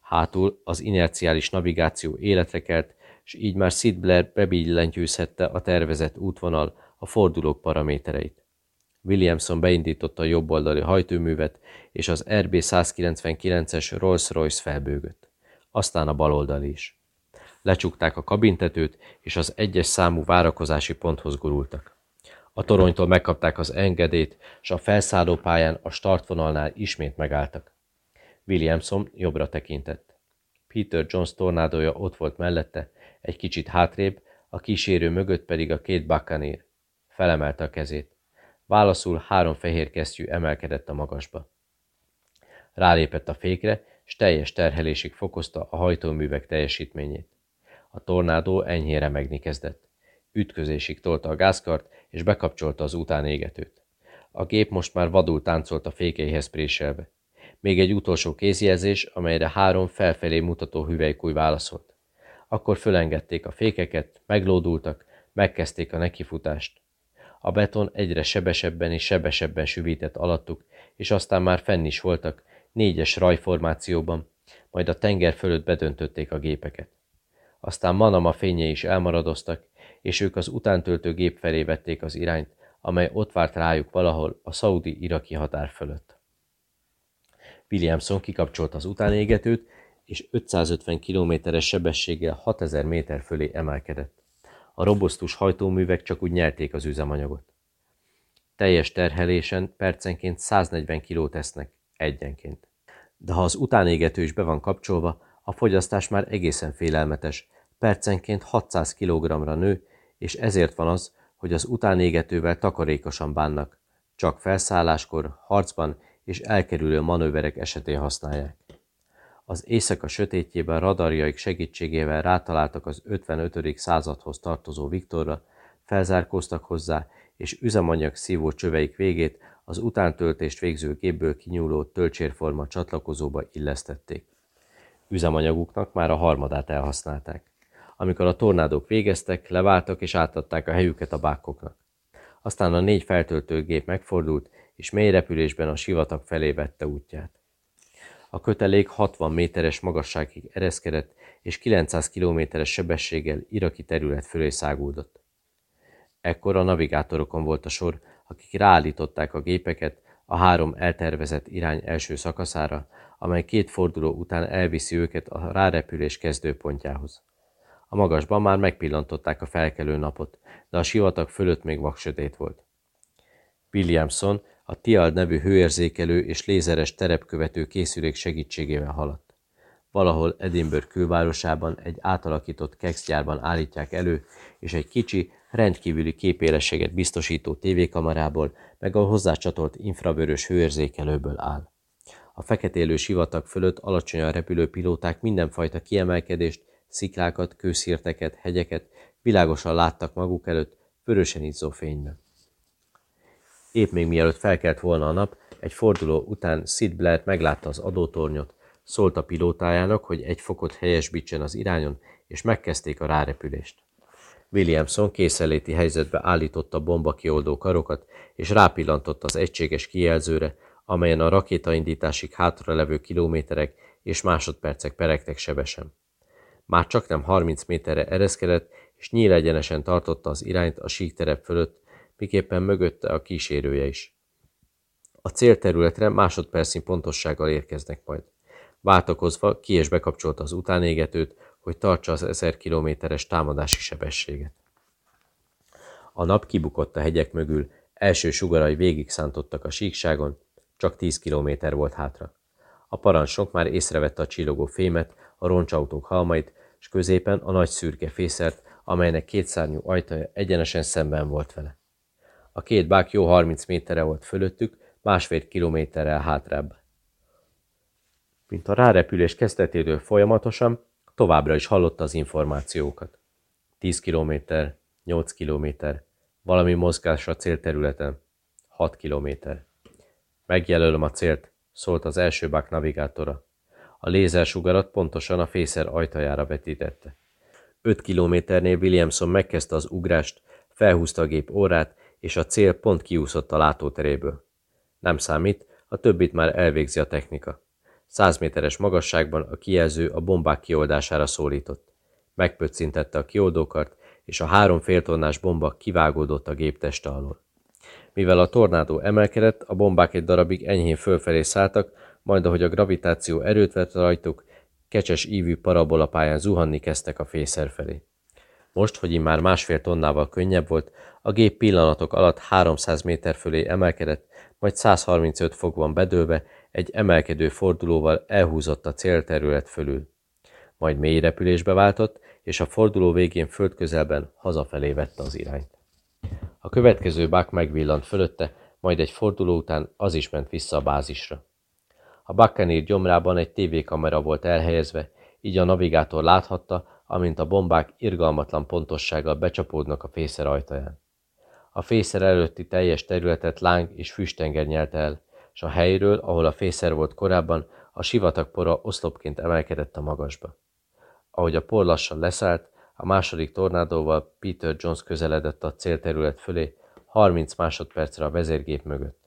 Hátul az inerciális navigáció életre kelt, és így már Sid Blair a tervezett útvonal a fordulók paramétereit. Williamson beindította a jobboldali hajtóművet, és az RB-199-es Rolls-Royce felbőgött. Aztán a baloldali is. Lecsukták a kabintetőt, és az egyes számú várakozási ponthoz gurultak. A toronytól megkapták az engedélyt, és a felszállópályán a startvonalnál ismét megálltak. Williamson jobbra tekintett. Peter Jones tornádója ott volt mellette, egy kicsit hátrébb, a kísérő mögött pedig a két bakkanér. Felemelte a kezét. Válaszul három fehér kesztyű emelkedett a magasba. Rálépett a fékre, és teljes terhelésig fokozta a hajtóművek teljesítményét. A tornádó enyhére megni kezdett. Ütközésig tolta a gázkart, és bekapcsolta az utánégetőt. A gép most már vadul táncolt a fékeihez préselve. Még egy utolsó kézjelzés, amelyre három felfelé mutató hüvelykúj válaszolt. Akkor fölengedték a fékeket, meglódultak, megkezdték a nekifutást. A beton egyre sebesebben és sebesebben süvített alattuk, és aztán már fenn is voltak, négyes rajformációban, majd a tenger fölött bedöntötték a gépeket. Aztán Manama fénye is elmaradoztak, és ők az utántöltő gép felé vették az irányt, amely ott várt rájuk valahol a szaudi-iraki határ fölött. Williamson kikapcsolta az utánégetőt, és 550 kilométeres sebességgel 6000 méter fölé emelkedett. A robosztus hajtóművek csak úgy nyerték az üzemanyagot. Teljes terhelésen percenként 140 kilót tesznek, egyenként. De ha az utánégető is be van kapcsolva, a fogyasztás már egészen félelmetes, percenként 600 kg-ra nő, és ezért van az, hogy az utánégetővel takarékosan bánnak, csak felszálláskor, harcban és elkerülő manőverek esetén használják. Az éjszaka sötétjében radarjaik segítségével rátaláltak az 55. századhoz tartozó Viktorra, felzárkóztak hozzá, és üzemanyag szívó csöveik végét az utántöltést végző gépből kinyúló töltsérforma csatlakozóba illesztették. Üzemanyaguknak már a harmadát elhasználták. Amikor a tornádók végeztek, leváltak és átadták a helyüket a bákkoknak. Aztán a négy feltöltőgép megfordult, és mély repülésben a sivatag felé vette útját. A kötelék 60 méteres magasságig ereszkedett, és 900 kilométeres sebességgel iraki terület fölé száguldott. Ekkor a navigátorokon volt a sor, akik ráállították a gépeket a három eltervezett irány első szakaszára, amely két forduló után elviszi őket a rárepülés kezdőpontjához. A magasban már megpillantották a felkelő napot, de a sivatag fölött még vaksötét volt. Williamson a Tiald nevű hőérzékelő és lézeres terepkövető készülék segítségével haladt. Valahol Edinburgh külvárosában egy átalakított kexgyárban állítják elő, és egy kicsi, rendkívüli képélességet biztosító tévékamarából, meg a hozzácsatolt infravörös hőérzékelőből áll. A feketélő sivatag fölött alacsonyan repülő pilóták mindenfajta kiemelkedést, sziklákat, kőszírteket, hegyeket világosan láttak maguk előtt, vörösen izzó fényben. Épp még mielőtt felkelt volna a nap, Egy forduló után Sid Blair meglátta az adótornyot, szólt a pilótájának, hogy egy fokot helyesbítsen az irányon, és megkezdték a rárepülést. Williamson készenléti helyzetbe állította bomba kioldó karokat, és rápillantott az egységes kijelzőre, amelyen a rakétaindításig hátra levő kilométerek és másodpercek peregtek sebesen. Már csak nem 30 méterre ereszkedett, és nyílegyenesen tartotta az irányt a síkterep fölött, miképpen mögötte a kísérője is. A célterületre másodpercnyi pontossággal érkeznek majd. Váltakozva ki és bekapcsolta az utánégetőt, hogy tartsa az ezer kilométeres támadási sebességet. A nap kibukott a hegyek mögül, első sugarai végig szántottak a síkságon, csak tíz kilométer volt hátra. A parancsnok már észrevette a csillogó fémet, a roncsautók halmait, és középen a nagy szürke fészert, amelynek kétszárnyú ajtaja egyenesen szemben volt vele. A két bák jó 30 méterre volt fölöttük, másfél kilométerrel hátrább. Mint a rárepülés kezdetétől folyamatosan, továbbra is hallotta az információkat. 10 kilométer, 8 kilométer, valami mozgás a célterületen, 6 kilométer. Megjelölöm a célt, szólt az első bák navigátora. A lézersugarat pontosan a fészer ajtajára vetítette. Öt kilométernél Williamson megkezdte az ugrást, felhúzta a gép órát, és a cél pont kiúszott a látóteréből. Nem számít, a többit már elvégzi a technika. Száz méteres magasságban a kijelző a bombák kioldására szólított. Megpöccintette a kioldókart, és a három féltonnás bomba kivágódott a gép teste alól. Mivel a tornádó emelkedett, a bombák egy darabig enyhén fölfelé szálltak, majd ahogy a gravitáció erőt vett rajtuk, kecses ívű parabolapályán zuhanni kezdtek a fészer felé. Most, hogy már másfél tonnával könnyebb volt, a gép pillanatok alatt 300 méter fölé emelkedett, majd 135 fokban bedőlve egy emelkedő fordulóval elhúzott a célterület fölül. Majd mély repülésbe váltott, és a forduló végén földközelben hazafelé vette az irányt. A következő bák megvillant fölötte, majd egy forduló után az is ment vissza a bázisra. A Buccaneer gyomrában egy tévékamera volt elhelyezve, így a navigátor láthatta, amint a bombák irgalmatlan pontossággal becsapódnak a fészer ajtaján. A fészer előtti teljes területet láng és füstenger nyelte el, és a helyről, ahol a fészer volt korábban, a sivatagpora oszlopként emelkedett a magasba. Ahogy a por lassan leszállt, a második tornádóval Peter Jones közeledett a célterület fölé, 30 másodpercre a vezérgép mögött.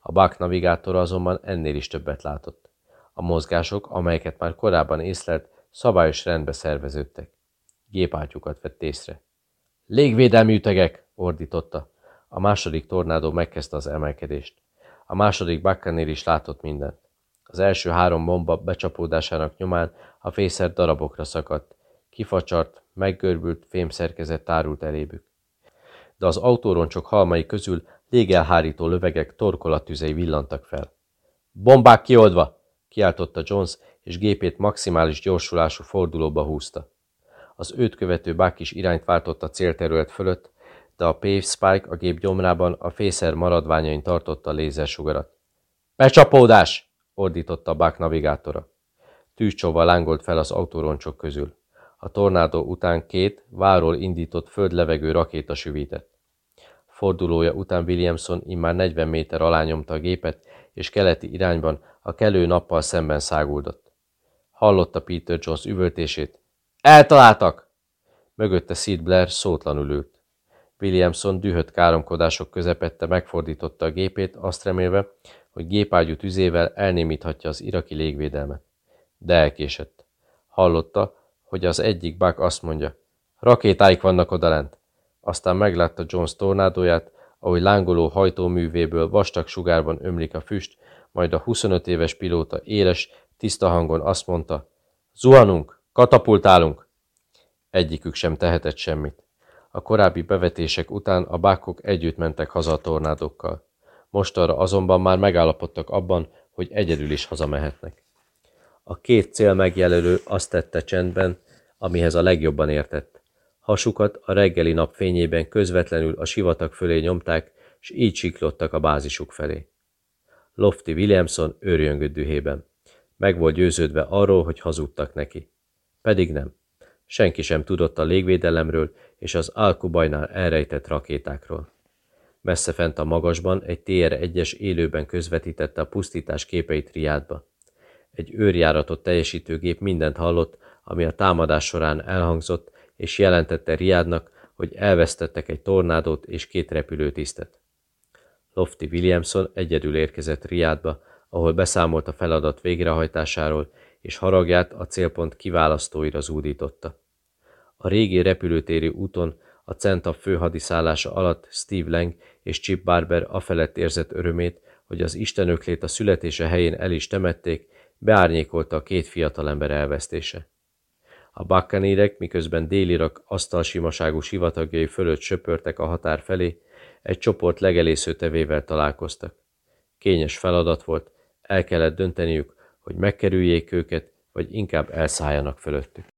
A Buck navigátor azonban ennél is többet látott. A mozgások, amelyeket már korábban észlelt, szabályos rendbe szerveződtek. Gépátyukat vett észre. Légvédelmi ütegek! ordította. A második tornádó megkezdte az emelkedést. A második Buccaneer is látott mindent. Az első három bomba becsapódásának nyomán a fészer darabokra szakadt. Kifacsart, meggörbült fémszerkezet tárult elébük. De az autóroncsok halmai közül légelhárító lövegek torkolatüzei villantak fel. Bombák kioldva! kiáltotta Jones, és gépét maximális gyorsulású fordulóba húzta. Az őt követő bák is irányt váltott a célterület fölött, de a Pave Spike a gép gyomrában a fészer maradványain tartotta a lézersugarat. Becsapódás! ordította bák navigátora. Tűzcsóval lángolt fel az autóroncsok közül. A tornádó után két, váról indított földlevegő rakéta süvített. Fordulója után Williamson immár 40 méter alá nyomta a gépet, és keleti irányban a kelő nappal szemben száguldott. Hallotta Peter Jones üvöltését. Eltaláltak! Mögötte Sid Blair szótlanul ült. Williamson dühött káromkodások közepette megfordította a gépét, azt remélve, hogy gépágyú tüzével elnémíthatja az iraki légvédelmet. De elkésett. Hallotta, hogy az egyik bák azt mondja, rakétáik vannak odalent. Aztán meglátta Jones tornádóját, ahogy lángoló hajtóművéből vastag sugárban ömlik a füst, majd a 25 éves pilóta éles, tiszta hangon azt mondta, zuhanunk, katapultálunk. Egyikük sem tehetett semmit. A korábbi bevetések után a bákok együtt mentek haza a tornádókkal. Mostanra azonban már megállapodtak abban, hogy egyedül is hazamehetnek. A két cél megjelölő azt tette csendben, amihez a legjobban értett. Hasukat a reggeli nap fényében közvetlenül a sivatag fölé nyomták, s így siklottak a bázisuk felé. Lofty Williamson őrjöngött dühében. Meg volt győződve arról, hogy hazudtak neki. Pedig nem. Senki sem tudott a légvédelemről és az Alkubajnál elrejtett rakétákról. Messze fent a magasban egy TR-1-es élőben közvetítette a pusztítás képeit Riádba. Egy őrjáratot teljesítő gép mindent hallott, ami a támadás során elhangzott, és jelentette Riádnak, hogy elvesztettek egy tornádót és két repülőtisztet. Lofty Williamson egyedül érkezett Riádba, ahol beszámolt a feladat végrehajtásáról, és haragját a célpont kiválasztóira zúdította. A régi repülőtéri úton a Centa főhadiszállása alatt Steve Lang és Chip Barber afelett érzett örömét, hogy az istenöklét a születése helyén el is temették, beárnyékolta a két fiatalember elvesztése. A bakkanérek, miközben délirak asztalsimaságú sivatagjai fölött söpörtek a határ felé, egy csoport legelésző tevével találkoztak. Kényes feladat volt, el kellett dönteniük, hogy megkerüljék őket, vagy inkább elszálljanak fölöttük.